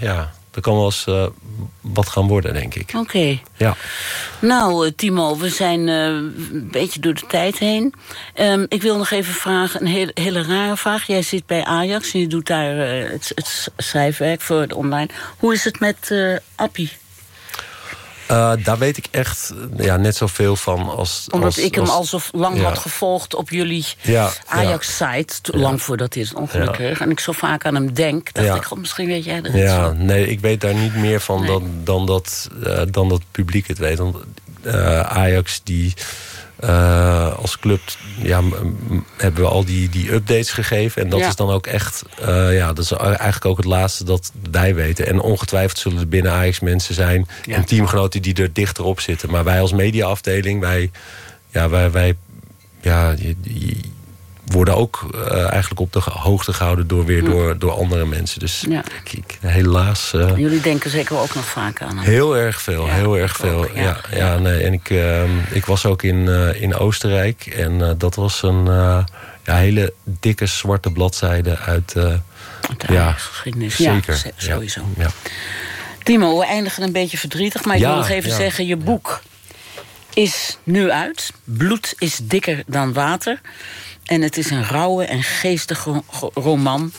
S6: ja, dat kan wel eens uh, wat gaan worden, denk ik.
S3: Oké.
S6: Ja.
S3: Nou, uh, Timo, we zijn uh, een beetje door de tijd heen. Um, ik wil nog even vragen, een hele, hele rare vraag. Jij zit bij Ajax en je doet daar het, het, schrijfwerk voor het online. Hoe is het met Appie?
S6: Uh, daar weet ik echt ja, net zoveel van als...
S3: Omdat
S6: als,
S3: ik hem al zo lang had gevolgd op jullie
S6: ja,
S3: Ajax-site. Ja. Lang voordat hij het ongeluk kreeg. En ik zo vaak aan hem denk, dacht ik, god, misschien weet jij dat
S6: Ja, nee, ik weet daar niet meer van nee. dan, dan, dat, uh, dan dat publiek het weet. Want uh, Ajax die uh, als club ja, hebben we al die, die updates gegeven. En dat
S3: ja.
S6: is dan ook echt... Uh, ja, dat is eigenlijk ook het laatste dat wij weten. En ongetwijfeld zullen er binnen Ajax mensen zijn...
S3: Ja.
S6: en teamgenoten die er dichter op zitten. Maar wij als mediaafdeling, wij... Ja, wij, wij ja, worden ook uh, eigenlijk op de hoogte gehouden door, weer door, door andere mensen. Dus
S3: ja.
S6: helaas... Uh,
S3: Jullie denken zeker ook nog vaak aan hem.
S6: Heel erg veel,
S3: Ja,
S6: heel erg veel.
S3: ook, ja.
S6: ja. Nee, en ik, uh, ik was ook in, uh, in Oostenrijk. En dat was een ja, hele dikke zwarte bladzijde uit... ja,
S3: geschiedenis.
S6: zeker.
S3: Ja, sowieso.
S6: Ja.
S3: Timo, we eindigen een beetje verdrietig. Maar ik wil nog even zeggen, je boek is nu uit. Bloed is dikker dan water. En het is een rauwe en geestige ro- roman.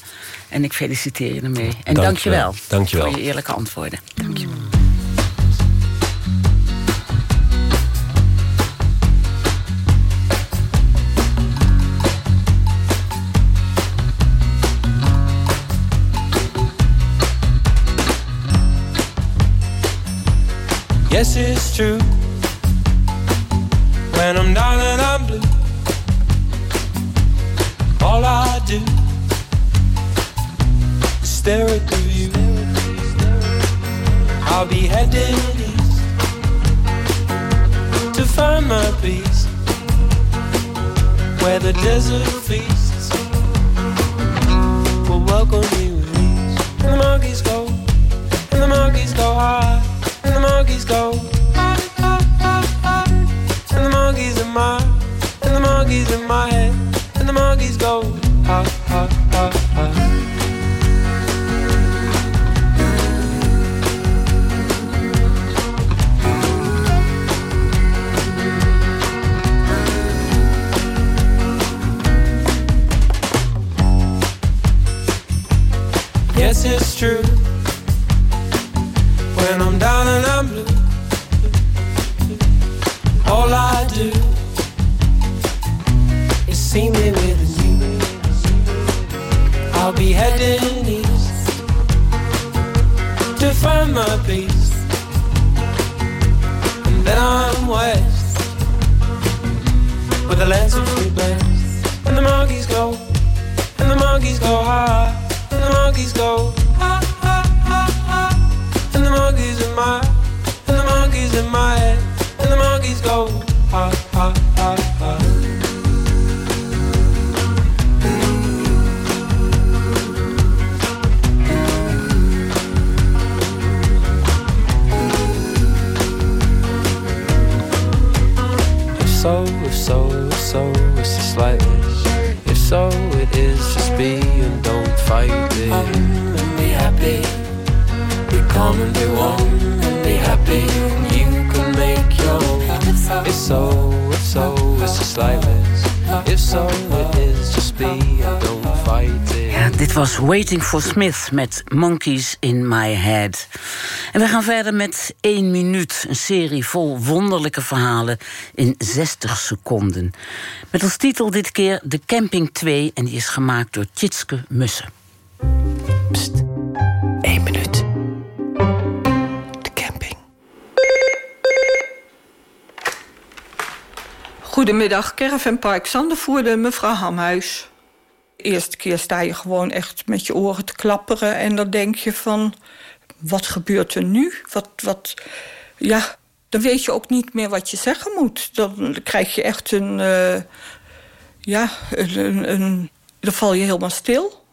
S3: En ik feliciteer je ermee. En
S6: Dank je wel.
S3: voor je eerlijke antwoorden. Dank je.
S7: Yes, it's true. When I'm down and I'm blue, all I do is stare at view. I'll be heading east to find my peace where the desert feasts
S3: Waiting for Smith met Monkeys in My Head. En we gaan verder met 1 minuut. Een serie vol wonderlijke verhalen in 60 seconden. Met als titel dit keer De Camping 2 en die is gemaakt door Tjitske Mussen.
S8: Pst, 1 minuut. De camping.
S9: Goedemiddag, Caravan Park Zandervoerde, mevrouw Hamhuis. Eerste keer sta je gewoon echt met je oren te klapperen... en dan denk je van, wat gebeurt er nu? Wat, wat, ja, dan weet je ook niet meer wat je zeggen moet. Dan krijg je echt een, uh, ja, een, dan val je helemaal stil.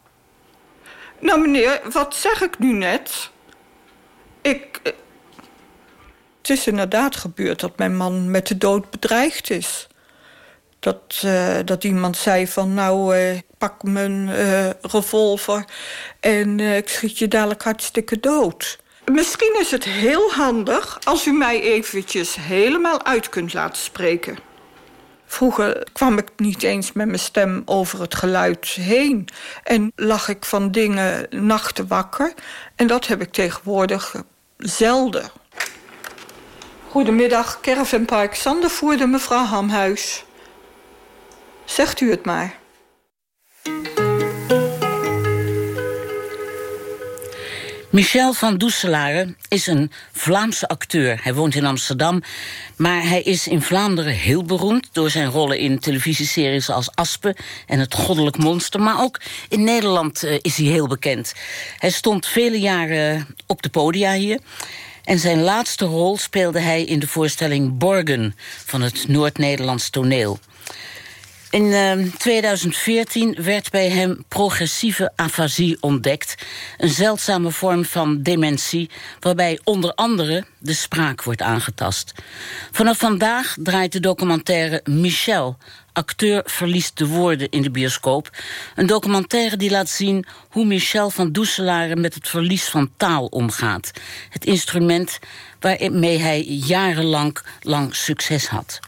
S9: Nou meneer, wat zeg ik nu net? Ik... Eh, het is inderdaad gebeurd dat mijn man met de dood bedreigd is. Dat, uh, dat iemand zei van nou, uh, pak mijn uh, revolver en ik schiet je dadelijk hartstikke dood. Misschien is het heel handig als u mij eventjes helemaal uit kunt laten spreken. Vroeger kwam ik niet eens met mijn stem over het geluid heen. En lag ik van dingen nachten wakker. En dat heb ik tegenwoordig zelden. Goedemiddag, Caravanpark Zandervoerde, mevrouw Hamhuis. Zegt u het maar.
S3: Michel van Doeselare is een Vlaamse acteur. Hij woont in Amsterdam, maar hij is in Vlaanderen heel beroemd... door zijn rollen in televisieseries als Aspen en Het Goddelijk Monster. Maar ook in Nederland uh, is hij heel bekend. Hij stond vele jaren op de podia hier... En zijn laatste rol speelde hij in de voorstelling Borgen van het Noord-Nederlands toneel. In uh, 2014 werd bij hem progressieve afasie ontdekt. Een zeldzame vorm van dementie... waarbij onder andere de spraak wordt aangetast. Vanaf vandaag draait de documentaire Michel... acteur verliest de woorden in de bioscoop. Een documentaire die laat zien hoe Michel van Doeselare... met het verlies van taal omgaat. Het instrument waarmee hij jarenlang lang succes had.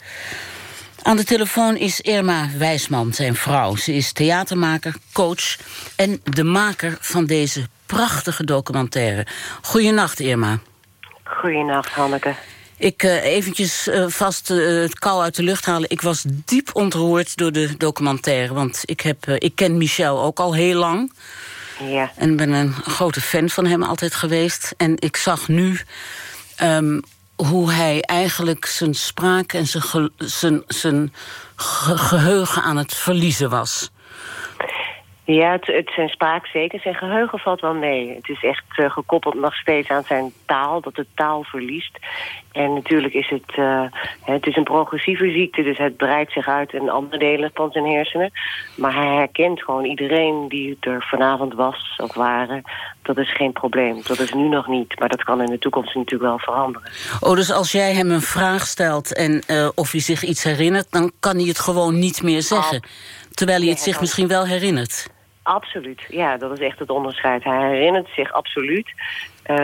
S3: Aan de telefoon is Irma Wijsman, zijn vrouw. Ze is theatermaker, coach en de maker van deze prachtige documentaire. Goedenacht, Irma.
S10: Goedenacht, Hanneke.
S3: Ik uh, eventjes uh, vast uh, het kou uit de lucht halen. Ik was diep ontroerd door de documentaire. Want ik, heb, ik ken Michel ook al heel lang.
S10: Ja.
S3: En ben een grote fan van hem altijd geweest. En ik zag nu um, hoe hij eigenlijk zijn spraak en zijn, ge zijn, zijn ge geheugen aan het verliezen was.
S10: Ja, het, het, zijn spraak zeker. Zijn geheugen valt wel mee. Het is echt uh, gekoppeld nog steeds aan zijn taal, dat de taal verliest. En natuurlijk is het, uh, het is een progressieve ziekte, dus het breidt zich uit in andere delen van zijn hersenen. Maar hij herkent gewoon iedereen die er vanavond was of waren. Dat is geen probleem. Dat is nu nog niet, maar dat kan in de toekomst natuurlijk wel veranderen.
S3: Oh, dus als jij hem een vraag stelt en uh, of hij zich iets herinnert... dan kan hij het gewoon niet meer zeggen. Terwijl hij het zich misschien wel herinnert.
S10: Absoluut, ja, dat is echt het onderscheid. Hij herinnert zich absoluut. Uh,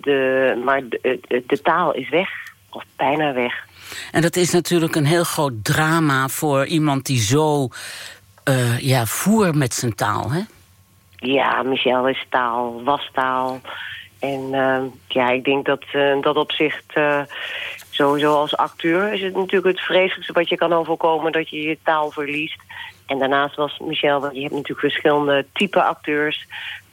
S10: de, maar de, de, taal is weg, of bijna weg.
S3: En dat is natuurlijk een heel groot drama voor iemand die zo uh, ja, voer met zijn taal, hè?
S10: Ja, Michel is taal, was taal. En uh, ja, ik denk dat uh, dat opzicht, sowieso als acteur... is het natuurlijk het vreselijkste wat je kan overkomen... dat je je taal verliest. En daarnaast was Michel, je hebt natuurlijk verschillende type acteurs...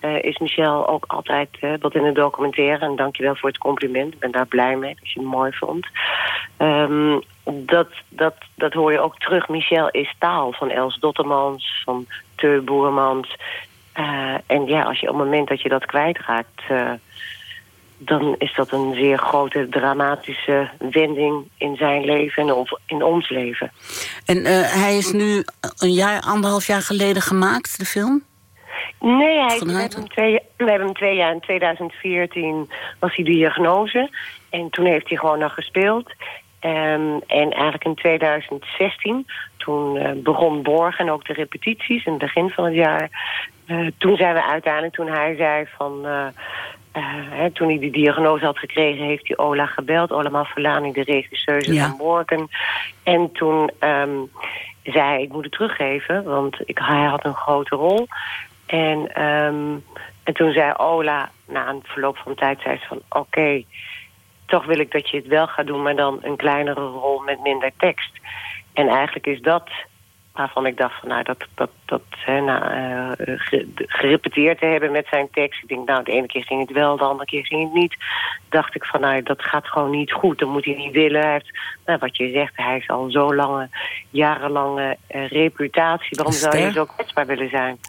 S10: Uh, is Michel ook altijd uh, wat in de documentaire. En dankjewel voor het compliment. Ik ben daar blij mee, als je het mooi vond. Um, dat, dat, dat hoor je ook terug. Michel is taal van Els Dottemans, van Teu Boermans. Uh, en ja, als je op het moment dat je dat kwijtraakt... dan is dat een zeer grote dramatische wending in zijn leven en in ons leven.
S3: En uh, hij is nu een jaar, anderhalf jaar geleden gemaakt, de film?
S10: Nee, hij, we, hebben hem twee, we hebben hem twee jaar in 2014 was hij diagnose. En toen heeft hij gewoon nog gespeeld. Um, en eigenlijk in 2016, toen uh, begon Borg en ook de repetities in het begin van het jaar. Uh, toen zijn we uiteindelijk, toen hij zei van... Uh, hè, toen hij die diagnose had gekregen, heeft hij Ola gebeld. Ola Mafalani, de regisseuse ja. van Morgan. En toen um, zei hij, ik moet het teruggeven, want ik, hij had een grote rol. En, ehm, en toen zei Ola, na een verloop van tijd, zei ze van... oké, toch wil ik dat je het wel gaat doen... maar dan een kleinere rol met minder tekst. En eigenlijk is dat waarvan ik dacht van nou dat dat dat hè, nou, eh, ge- gerepeteerd te hebben met zijn tekst. Ik denk nou de ene keer ging het wel, de andere keer ging het niet. Dacht ik van nou dat gaat gewoon niet goed. Dat moet hij niet willen. Hij heeft, nou, wat je zegt, hij heeft al zo lange, jarenlange eh, reputatie. Waarom zou je
S3: Ster.
S10: zo kwetsbaar willen zijn?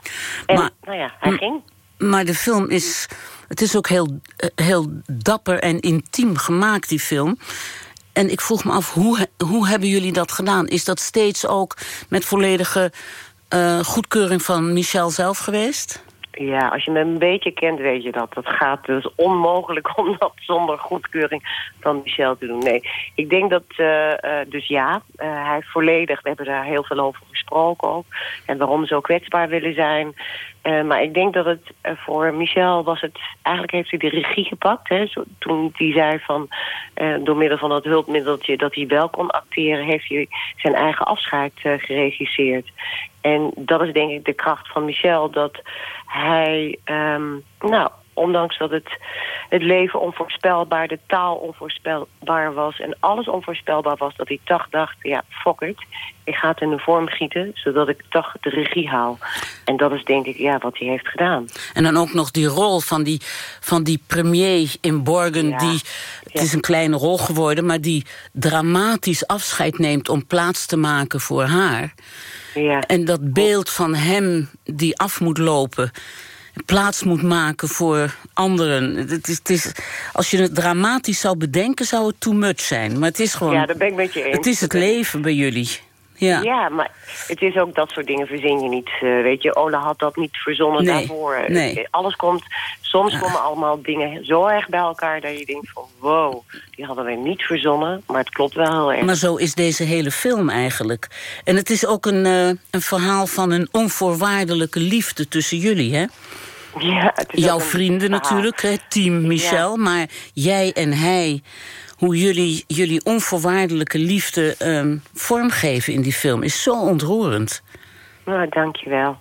S10: En
S3: Maar-
S10: nou ja, hij ging.
S3: Maar de film is. Het is ook heel, eh, heel dapper en intiem gemaakt, die film. En ik vroeg me af, hoe, hoe hebben jullie dat gedaan? Is dat steeds ook met volledige eh, goedkeuring van Michel zelf geweest?
S10: Ja, als je me een beetje kent, weet je dat. Dat gaat dus onmogelijk <laughs> om dat zonder goedkeuring van Michel te doen. Nee, ik denk dat, eh, eh, dus ja, eh, hij volledig, we hebben daar heel veel over gesproken ook. En waarom zo kwetsbaar willen zijn. Eh, maar ik denk dat het eh, voor Michel was het, eigenlijk heeft hij de regie gepakt. Hè, zo, toen hij zei van, eh, door middel van dat hulpmiddeltje dat hij wel kon acteren, heeft hij zijn eigen afscheid geregisseerd. En dat is denk ik de kracht van Michel, dat hij, ehm, nou, ondanks dat het, het leven onvoorspelbaar, de taal onvoorspelbaar was en alles onvoorspelbaar was, dat hij toch dacht, ja, fuck it, ik ga het in een vorm gieten, zodat ik toch de regie haal. En dat is denk ik, ja, wat hij heeft gedaan.
S3: En dan ook nog die rol van die, van die premier in Borgen...
S10: Ja.
S3: die, het is een kleine rol geworden... maar die dramatisch afscheid neemt om plaats te maken voor haar.
S10: Ja.
S3: En dat beeld van hem die af moet lopen... plaats moet maken voor anderen. Het is, het is, als je het dramatisch zou bedenken, zou het too much zijn. Maar het is gewoon...
S10: Ja, dat ben ik met je eens.
S3: Het is het leven bij jullie. Ja.
S10: Ja, maar het is ook dat soort dingen verzin je niet. eh, weet je, Ola had dat niet verzonnen
S3: Nee,
S10: daarvoor. Eh,
S3: nee.
S10: Alles komt, soms komen allemaal dingen zo erg bij elkaar... dat je denkt van wow, die hadden we niet verzonnen. Maar het klopt wel heel erg.
S3: Maar zo is deze hele film eigenlijk. En het is ook een, eh, een verhaal van een onvoorwaardelijke liefde tussen jullie, hè?
S10: Ja, het
S3: Jouw vrienden
S10: verhaal.
S3: natuurlijk, hè, team Michel. Maar jij en hij, hoe jullie jullie onvoorwaardelijke liefde ehm, vormgeven in die film... is zo ontroerend.
S10: Nou, dankjewel.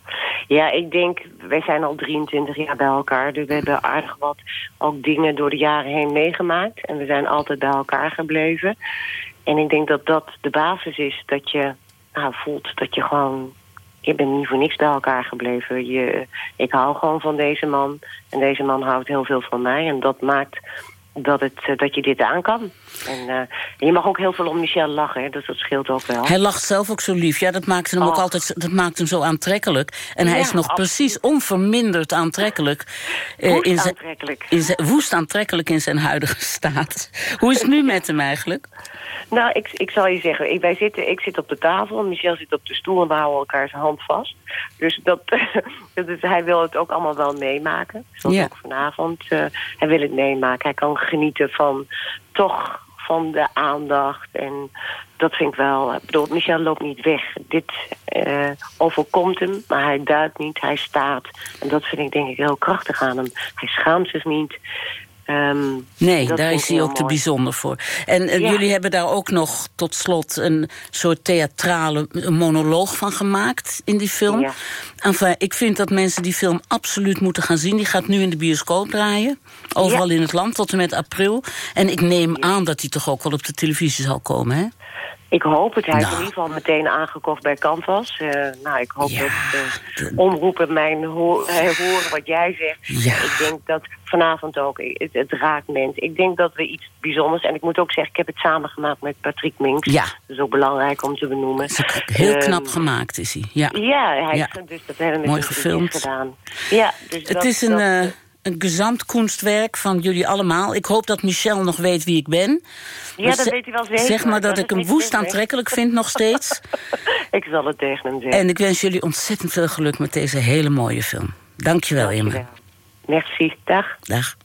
S10: Ja, ik denk, wij zijn al 23 jaar bij elkaar. Dus we hebben aardig wat ook dingen door de jaren heen meegemaakt. En we zijn altijd bij elkaar gebleven. En ik denk dat dat de basis is dat je nou, voelt dat je gewoon... Je bent niet voor niks bij elkaar gebleven. Je, ik hou gewoon van deze man. En deze man houdt heel veel van mij. En dat maakt dat, het, eh, dat je dit aan kan. En eh, je mag ook heel veel om Michel lachen. Hè, dus dat scheelt ook wel.
S3: Hij lacht zelf ook zo lief. Ja, dat maakt hem ook
S10: Oh.
S3: altijd dat maakt hem zo aantrekkelijk. En hij is nog
S10: absoluut.
S3: precies onverminderd aantrekkelijk. eh,
S10: Woest
S3: in zijn,
S10: aantrekkelijk.
S3: in zijn, woest aantrekkelijk in zijn huidige <laughs> staat. Hoe is het nu met hem eigenlijk?
S10: Nou, ik, ik zal je zeggen, ik, wij zitten, ik zit op de tafel, Michel zit op de stoel en we houden elkaar zijn hand vast. Dus <laughs> dat, is, hij wil het ook allemaal wel meemaken. Zoals
S3: Ja.
S10: ook vanavond. eh, hij wil het meemaken. Hij kan genieten van toch van de aandacht. En dat vind ik wel. Ik bedoel, Michel loopt niet weg. Dit eh, overkomt hem, maar hij duikt niet, hij staat. En dat vind ik denk ik heel krachtig aan hem. Hij schaamt zich niet. Ehm,
S3: Nee, daar is hij ook te bijzonder voor. En eh,
S10: Ja.
S3: jullie hebben daar ook nog tot slot een soort theatrale monoloog van gemaakt in die film.
S10: Ja.
S3: Enfin, ik vind dat mensen die film absoluut moeten gaan zien. Die gaat nu in de bioscoop draaien. Overal in het land tot en met april. En ik neem aan dat die toch ook wel op de televisie zal komen, hè?
S10: Ik hoop het. Hij is
S3: Nou.
S10: in ieder geval meteen aangekocht bij Canvas. Eh, nou, ik hoop
S3: Ja,
S10: dat eh,
S3: de-
S10: omroepen mijn <laughs> eh, horen wat jij zegt.
S3: Ja.
S10: Ik denk dat vanavond ook, het, het raakt mensen. Ik denk dat we iets bijzonders... En ik moet ook zeggen, ik heb het samengemaakt met Patrick Minks.
S3: Ja.
S10: Dat is ook belangrijk om te benoemen.
S3: Heel
S10: Ehm,
S3: knap gemaakt is hij. Ja.
S10: Ja, hij
S3: Ja.
S10: Is, dus dat hebben we
S3: Mooi gefilmd.
S10: gedaan. Ja, dus
S3: Het
S10: dat-
S3: is een,
S10: dat,
S3: eh
S10: eh,
S3: een gezamtkunstwerk van jullie allemaal. Ik hoop dat Michel nog weet wie ik ben.
S10: Ja,
S3: Maar
S10: dat weet hij wel zeker.
S3: Zeg maar dat
S10: Dat
S3: ik hem woest aantrekkelijk vind nog steeds. <laughs>
S10: ik zal het tegen hem zeggen.
S3: En ik wens jullie ontzettend veel geluk met deze hele mooie film. Dankjewel, Emma.
S10: Dankjewel. Merci, dag.
S3: Dag.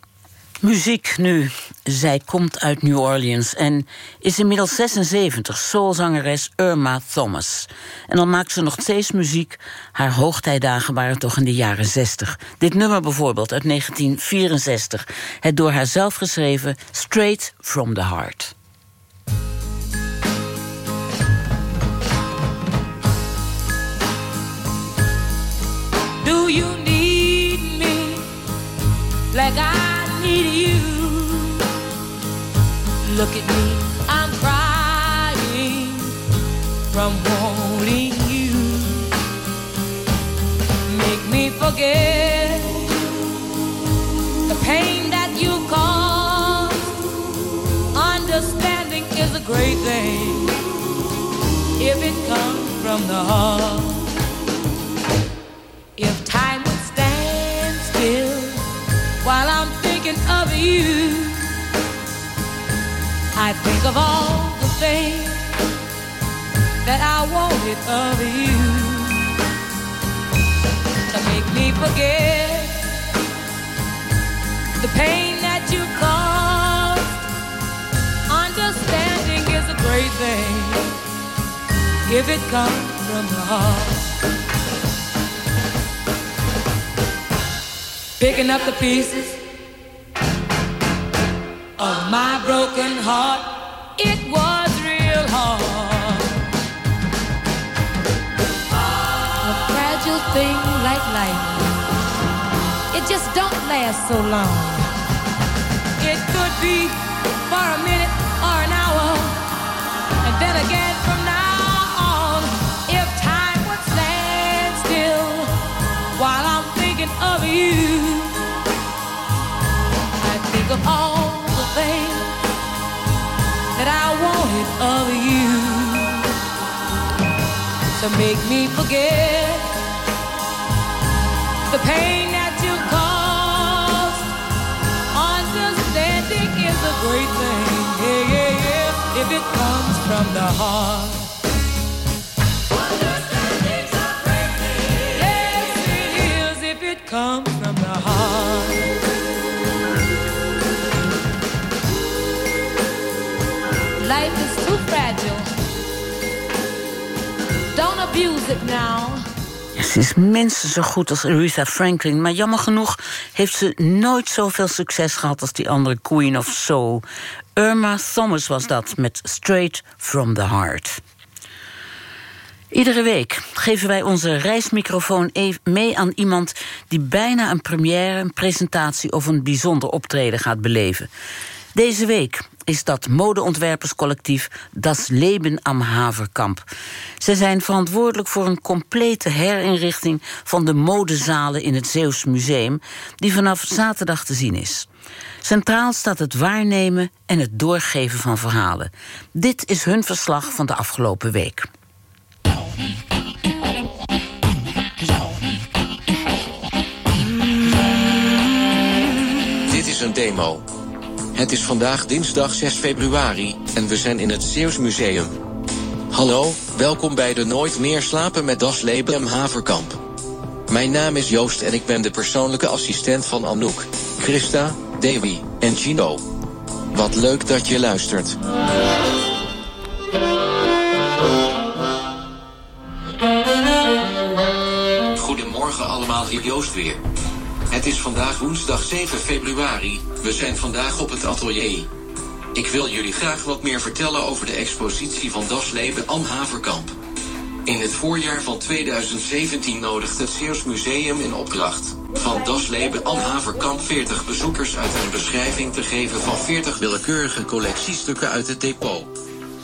S3: Muziek nu. Zij komt uit New Orleans en is inmiddels 76, soulzangeres Irma Thomas. En dan maakt ze nog steeds muziek. Haar hoogtijdagen waren toch in de jaren 60. Dit nummer bijvoorbeeld uit 1964. Het door haar zelf geschreven Straight from the Heart.
S5: Do you need
S11: you. Look at me, I'm crying from wanting you. Make me forget the pain that you caused. Understanding is a great thing if it comes from the heart. If time would stand still while of you, I think of all the things that I wanted of you to make me forget the pain that you caused. Understanding is a great thing if it comes from the heart. Picking up the pieces of my broken heart, it was real hard. A fragile thing like life, it just don't last so long. It could be for a minute all that I wanted of you to make me forget the pain that you caused. Understanding is a great thing, yeah, yeah, yeah, if it comes from the heart. Yes, It now.
S3: Ze is minstens zo goed als Aretha Franklin, maar jammer genoeg heeft ze nooit zoveel succes gehad als die andere Queen of Soul. Irma Thomas was dat met Straight from the Heart. Iedere week geven wij onze reismicrofoon even mee aan iemand die bijna een première, een presentatie of een bijzonder optreden gaat beleven. Deze week is dat modeontwerperscollectief Das Leben am Haverkamp. Zij zijn verantwoordelijk voor een complete herinrichting van de modezalen in het Zeeuws Museum, die vanaf zaterdag te zien is. Centraal staat het waarnemen en het doorgeven van verhalen. Dit is hun verslag van de afgelopen week.
S12: Dit is een demo. Het is vandaag dinsdag 6 februari en we zijn in het Zeeuws Museum. Hallo, welkom bij de Nooit meer slapen met Das Leben Haverkamp. Mijn naam is Joost en ik ben de persoonlijke assistent van Anouk, Christa, Dewi en Gino. Wat leuk dat je luistert. Goedemorgen allemaal, hier Joost weer. Het is vandaag woensdag 7 februari. We zijn vandaag op het atelier. Ik wil jullie graag wat meer vertellen over de expositie van Das Leben am Haverkamp. In het voorjaar van 2017 nodigt het Zeeuws Museum in opdracht van Das Leben am Haverkamp 40 bezoekers uit een beschrijving te geven van 40 willekeurige collectiestukken uit het depot.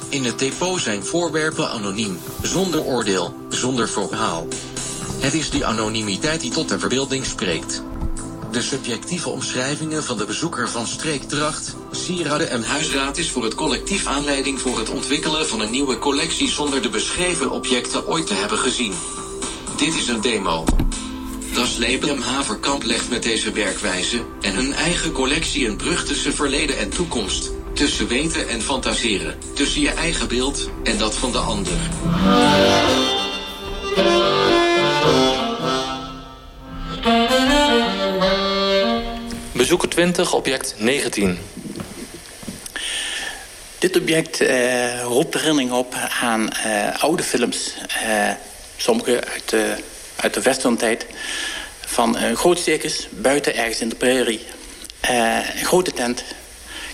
S12: In het depot zijn voorwerpen anoniem, zonder oordeel, zonder verhaal. Het is die anonimiteit die tot de verbeelding spreekt. De subjectieve omschrijvingen van de bezoeker van streekdracht, sieraden en huisraad is voor het collectief aanleiding voor het ontwikkelen van een nieuwe collectie zonder de beschreven objecten ooit te hebben gezien. Dit is een demo. Das Leben Haverkamp legt met deze werkwijze en hun eigen collectie een brug tussen verleden en toekomst. Tussen weten en fantaseren. Tussen je eigen beeld en dat van de ander.
S13: Bezoeker 20, object 19.
S14: Dit object eh, roept herinnering op aan eh, oude films. eh, sommige uit de, uit de westerntijd. Van een circus buiten ergens in de prairie. Eh, een grote tent.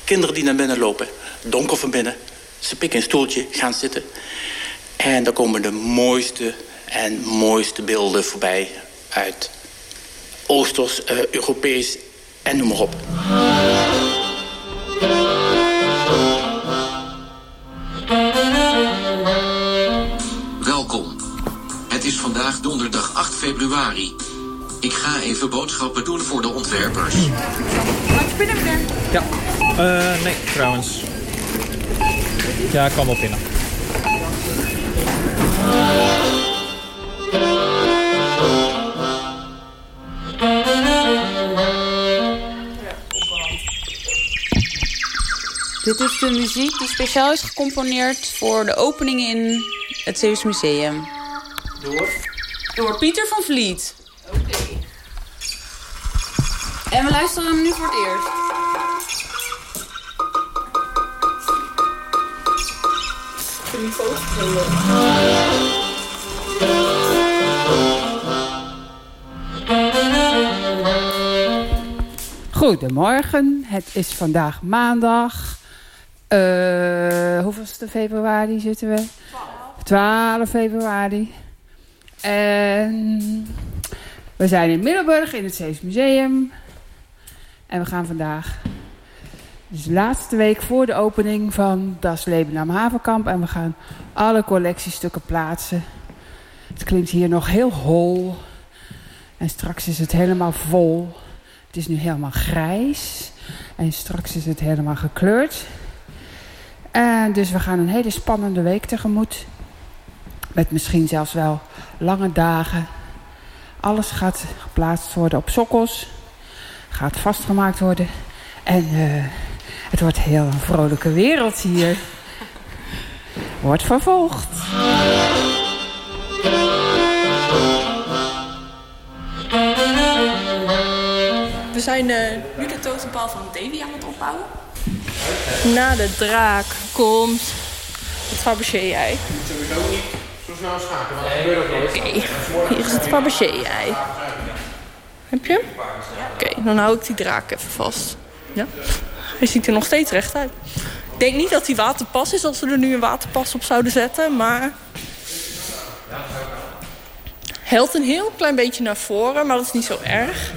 S14: Kinderen die naar binnen lopen. Donker van binnen. Ze pikken een stoeltje, gaan zitten. En dan komen de mooiste en mooiste beelden voorbij uit Oosters, eh, Europees en noem maar op.
S12: Welkom. Het is vandaag donderdag 8 februari. Ik ga even boodschappen doen voor de ontwerpers.
S15: Ja, eh nee, trouwens. Ja, ik kan wel pinnen.
S16: Dit is de muziek die speciaal is gecomponeerd voor de opening in het Zeeuws Museum.
S15: Door?
S16: Door Pieter van Vliet. Oké. En we luisteren hem nu voor het eerst.
S17: Goedemorgen, het is vandaag maandag. Uh, hoeveelste februari zitten we? 12 februari. En we zijn in Middelburg in het Zees Museum. En we gaan vandaag, dus de laatste week voor de opening van Das Leben am Havenkamp. En we gaan alle collectiestukken plaatsen. Het klinkt hier nog heel hol. En straks is het helemaal vol. Het is nu helemaal grijs. En straks is het helemaal gekleurd. En dus we gaan een hele spannende week tegemoet. Met misschien zelfs wel lange dagen. Alles gaat geplaatst worden op sokkels. Gaat vastgemaakt worden. En uh, het wordt heel een vrolijke wereld hier. <laughs> Wordt vervolgd.
S18: We zijn uh, nu de totempaal van Davy aan het opbouwen. Na de draak komt het Fabergé-ei.
S19: Sowieso niet zo snel schakelen, want dat gebeurt ook nooit.
S18: Oké, hier is het Fabergé-ei. Heb je hem? Oké, dan hou ik die draak even vast. Ja. Hij ziet er nog steeds recht uit. Ik denk niet dat hij waterpas is als we er nu een waterpas op zouden zetten, maar... Helt een heel klein beetje naar voren, maar dat is niet zo erg.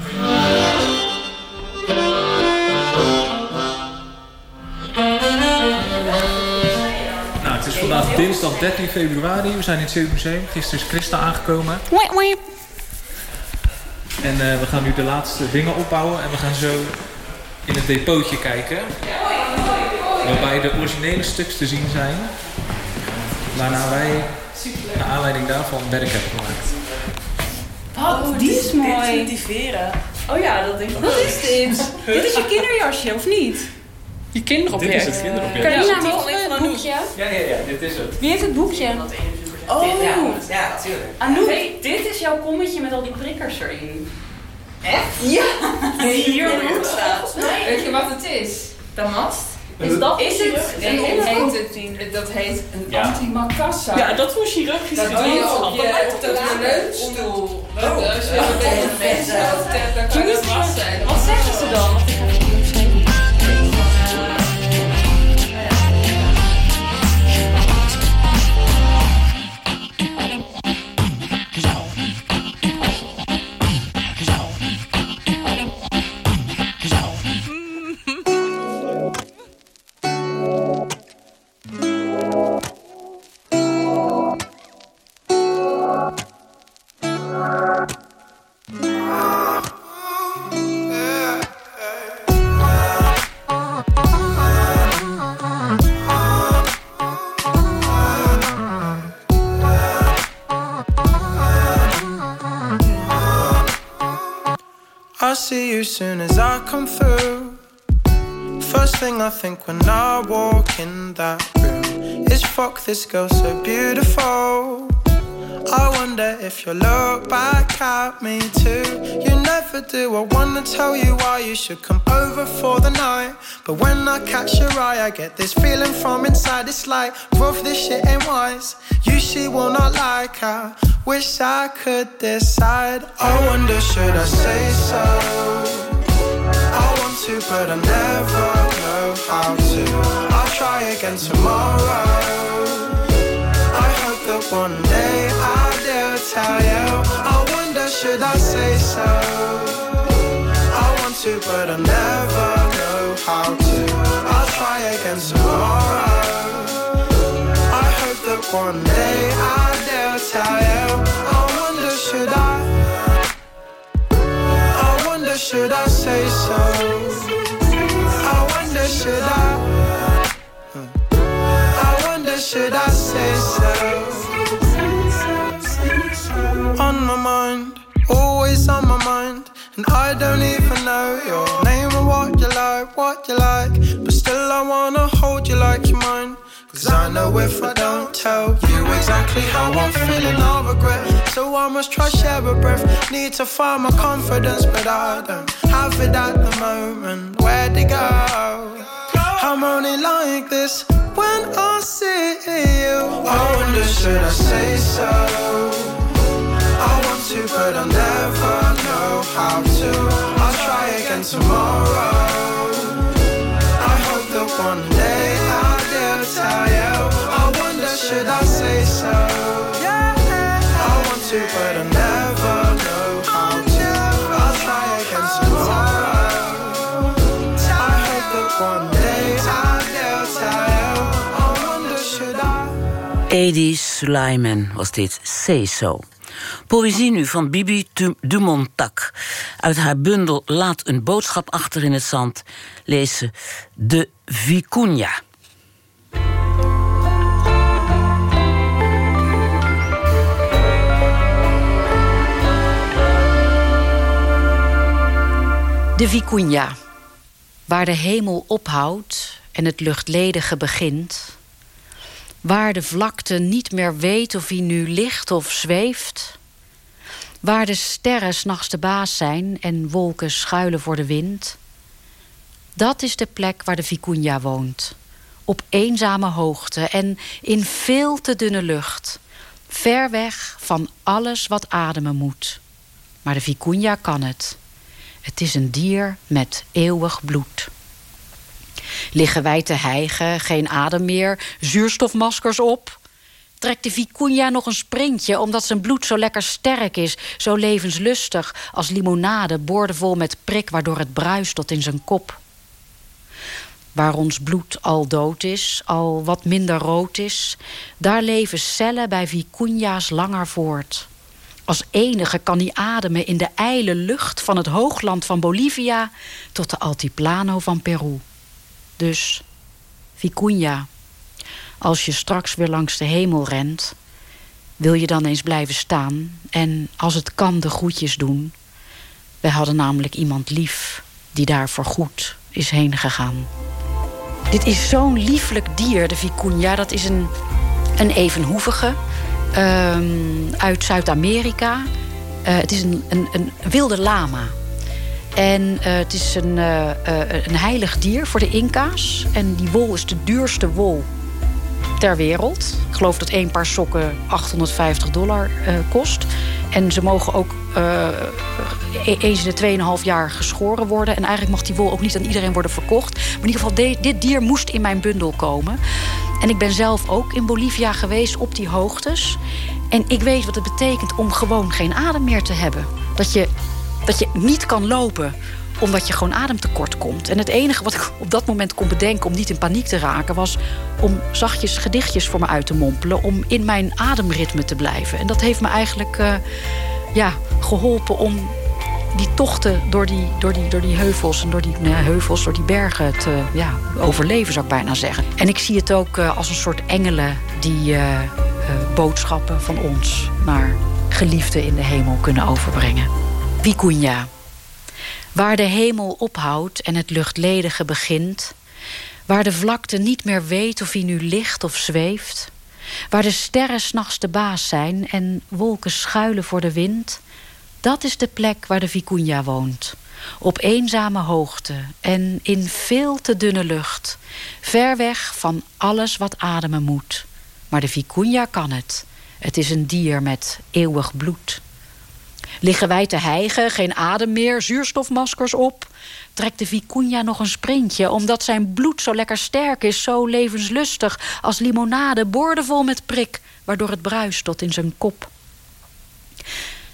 S15: Vandaag dinsdag 13 februari. We zijn in het Zeeuws Museum. Gisteren is Christa aangekomen. En uh, we gaan nu de laatste dingen opbouwen. En we gaan zo in het depootje kijken. Waarbij de originele stuks te zien zijn. Waarna wij, naar aanleiding daarvan, werk hebben gemaakt.
S16: Oh, die is mooi.
S18: Die veren.
S16: Oh ja, dat denk ik. Wat is dit? Dit is je <laughs> kinderjasje, of niet?
S18: Je kinderopject.
S15: Dit is het kinderopject.
S16: Carina, mogen we het boekje?
S15: Ja, ja, ja, dit is het.
S16: Wie heeft het boekje? Oh,
S19: Ja, natuurlijk.
S16: Anouk, dit is jouw kommetje met al die prikkers erin.
S18: Echt?
S16: Ja! <laughs>
S18: Die hier op de hoek staat.
S16: Weet je wat het is? Damast? Is dat is het? Nee, het heet het, dat heet een
S15: Ja.
S16: antimacassar.
S18: Ja, dat voor chirurgisch
S16: Dat doe je op je,
S18: op de
S16: leunstoel. Dat
S18: Ja,
S16: een beetje vet
S18: is die-
S16: wassen. Wat zeggen ze dan?
S20: You soon as I come through. First thing I think when I walk in that room is fuck this girl so beautiful. I wonder if you'll look back at me too. You never do. I wanna tell you why you should come over for the night. But when I catch your eye, I get this feeling from inside. It's like, rough, this shit ain't wise. You she will not like. I wish I could decide. I wonder, should I say so? I want to, but I never know how to. I'll try again tomorrow. I hope that one day I tell you. I wonder, should I say so? I want to, but I never know how to. I'll try again tomorrow. I hope that one day I'll dare tell you. I wonder should I? I wonder should I say so? I wonder should I? I wonder should I say so? On my mind, always on my mind. And I don't even know your name or what you like, what you like. But still, I wanna hold you like you're mine. Cause I know if I don't tell you exactly how I'm feeling, I'll regret. So I must try share a breath. Need to find my confidence, but I don't have it at the moment. Where'd it go? I'm only like this when I see you. Oh, I wonder, should I say so? I but I'll never know how to. I'll try again tomorrow. I hope that one day I'll dare tell you. I wonder, should I say so? I want to, but I'll never know how to. I'll try again tomorrow. I hope that one day I'll dare tell you. I wonder, should I?
S3: Edi Suleiman was dit, Say So. Poëzie nu van Bibi Dumontak. Uit haar bundel Laat een boodschap achter in het zand... ze De Vicuña.
S21: De Vicuña, waar de hemel ophoudt en het luchtledige begint. Waar de vlakte niet meer weet of hij nu ligt of zweeft. Waar de sterren s'nachts de baas zijn en wolken schuilen voor de wind. Dat is de plek waar de Vicuña woont. Op eenzame hoogte en in veel te dunne lucht. Ver weg van alles wat ademen moet. Maar de Vicuña kan het. Het is een dier met eeuwig bloed. Liggen wij te hijgen, geen adem meer, zuurstofmaskers op? Trekt de Vicuña nog een sprintje omdat zijn bloed zo lekker sterk is, zo levenslustig als limonade boordevol met prik waardoor het bruist tot in zijn kop? Waar ons bloed al dood is, al wat minder rood is, daar leven cellen bij Vicuña's langer voort. Als enige kan hij ademen in de ijle lucht van het hoogland van Bolivia tot de altiplano van Peru. Dus, Vicuña, als je straks weer langs de hemel rent, wil je dan eens blijven staan en als het kan de groetjes doen. Wij hadden namelijk iemand lief die daar voorgoed is heen gegaan. Dit is zo'n lieflijk dier, de Vicuña. Dat is een, een evenhoevige ehm, uit Zuid-Amerika. Eh, het is een, een, een wilde lama. En eh, het is een, eh, een heilig dier voor de Inca's. En die wol is de duurste wol ter wereld. Ik geloof dat één paar sokken 850 dollar kost. En ze mogen ook e- eens in de 2,5 jaar geschoren worden. En eigenlijk mag die wol ook niet aan iedereen worden verkocht. Maar in ieder geval, dit dier moest in mijn bundel komen. En ik ben zelf ook in Bolivia geweest op die hoogtes. En ik weet wat het betekent om gewoon geen adem meer te hebben. Dat je, dat je niet kan lopen omdat je gewoon ademtekort komt. En het enige wat ik op dat moment kon bedenken om niet in paniek te raken... was om zachtjes gedichtjes voor me uit te mompelen... om in mijn ademritme te blijven. En dat heeft me eigenlijk eh, ja, geholpen om die tochten door die, door die, door die heuvels... en door die nee, heuvels, door die bergen te ja, overleven, zou ik bijna zeggen. En ik zie het ook eh, als een soort engelen... die eh, boodschappen van ons naar geliefden in de hemel kunnen overbrengen. Vicuña. Waar de hemel ophoudt en het luchtledige begint. Waar de vlakte niet meer weet of hij nu ligt of zweeft. Waar de sterren s'nachts de baas zijn en wolken schuilen voor de wind. Dat is de plek waar de Vicuña woont. Op eenzame hoogte en in veel te dunne lucht. Ver weg van alles wat ademen moet. Maar de Vicuña kan het. Het is een dier met eeuwig bloed. Liggen wij te hijgen, geen adem meer, zuurstofmaskers op? Trekt de Vicuña nog een sprintje, omdat zijn bloed zo lekker sterk is, zo levenslustig als limonade, boordevol met prik, waardoor het bruist tot in zijn kop.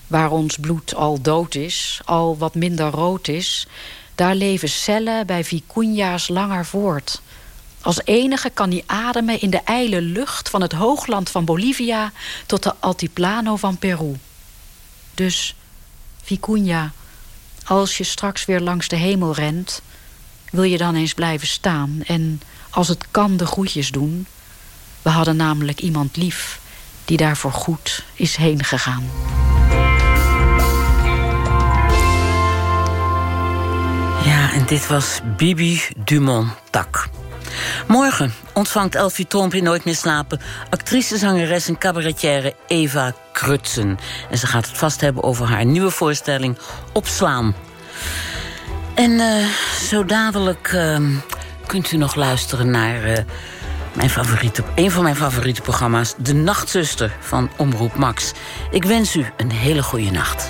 S21: Waar ons bloed al dood is, al wat minder rood is, Daar leven cellen bij vicunja's langer voort. Als enige kan hij ademen in de ijle lucht van het hoogland van Bolivia tot de altiplano van Peru. Dus, Vicuña, als je straks weer langs de hemel rent, wil je dan eens blijven staan en als het kan de groetjes doen. We hadden namelijk iemand lief die daarvoor goed is heen gegaan.
S3: Ja, en dit was Bibi Dumont Tak. Morgen ontvangt Elfie Tromp in Nooit meer slapen... actrice, zangeres en cabaretière Eva Krutsen. En ze gaat het vast hebben over haar nieuwe voorstelling Opslaan. En eh, zo dadelijk uh, kunt u nog luisteren naar uh, mijn favoriete, een van mijn favoriete programma's... De Nachtzuster van Omroep Max. Ik wens u een hele goede nacht.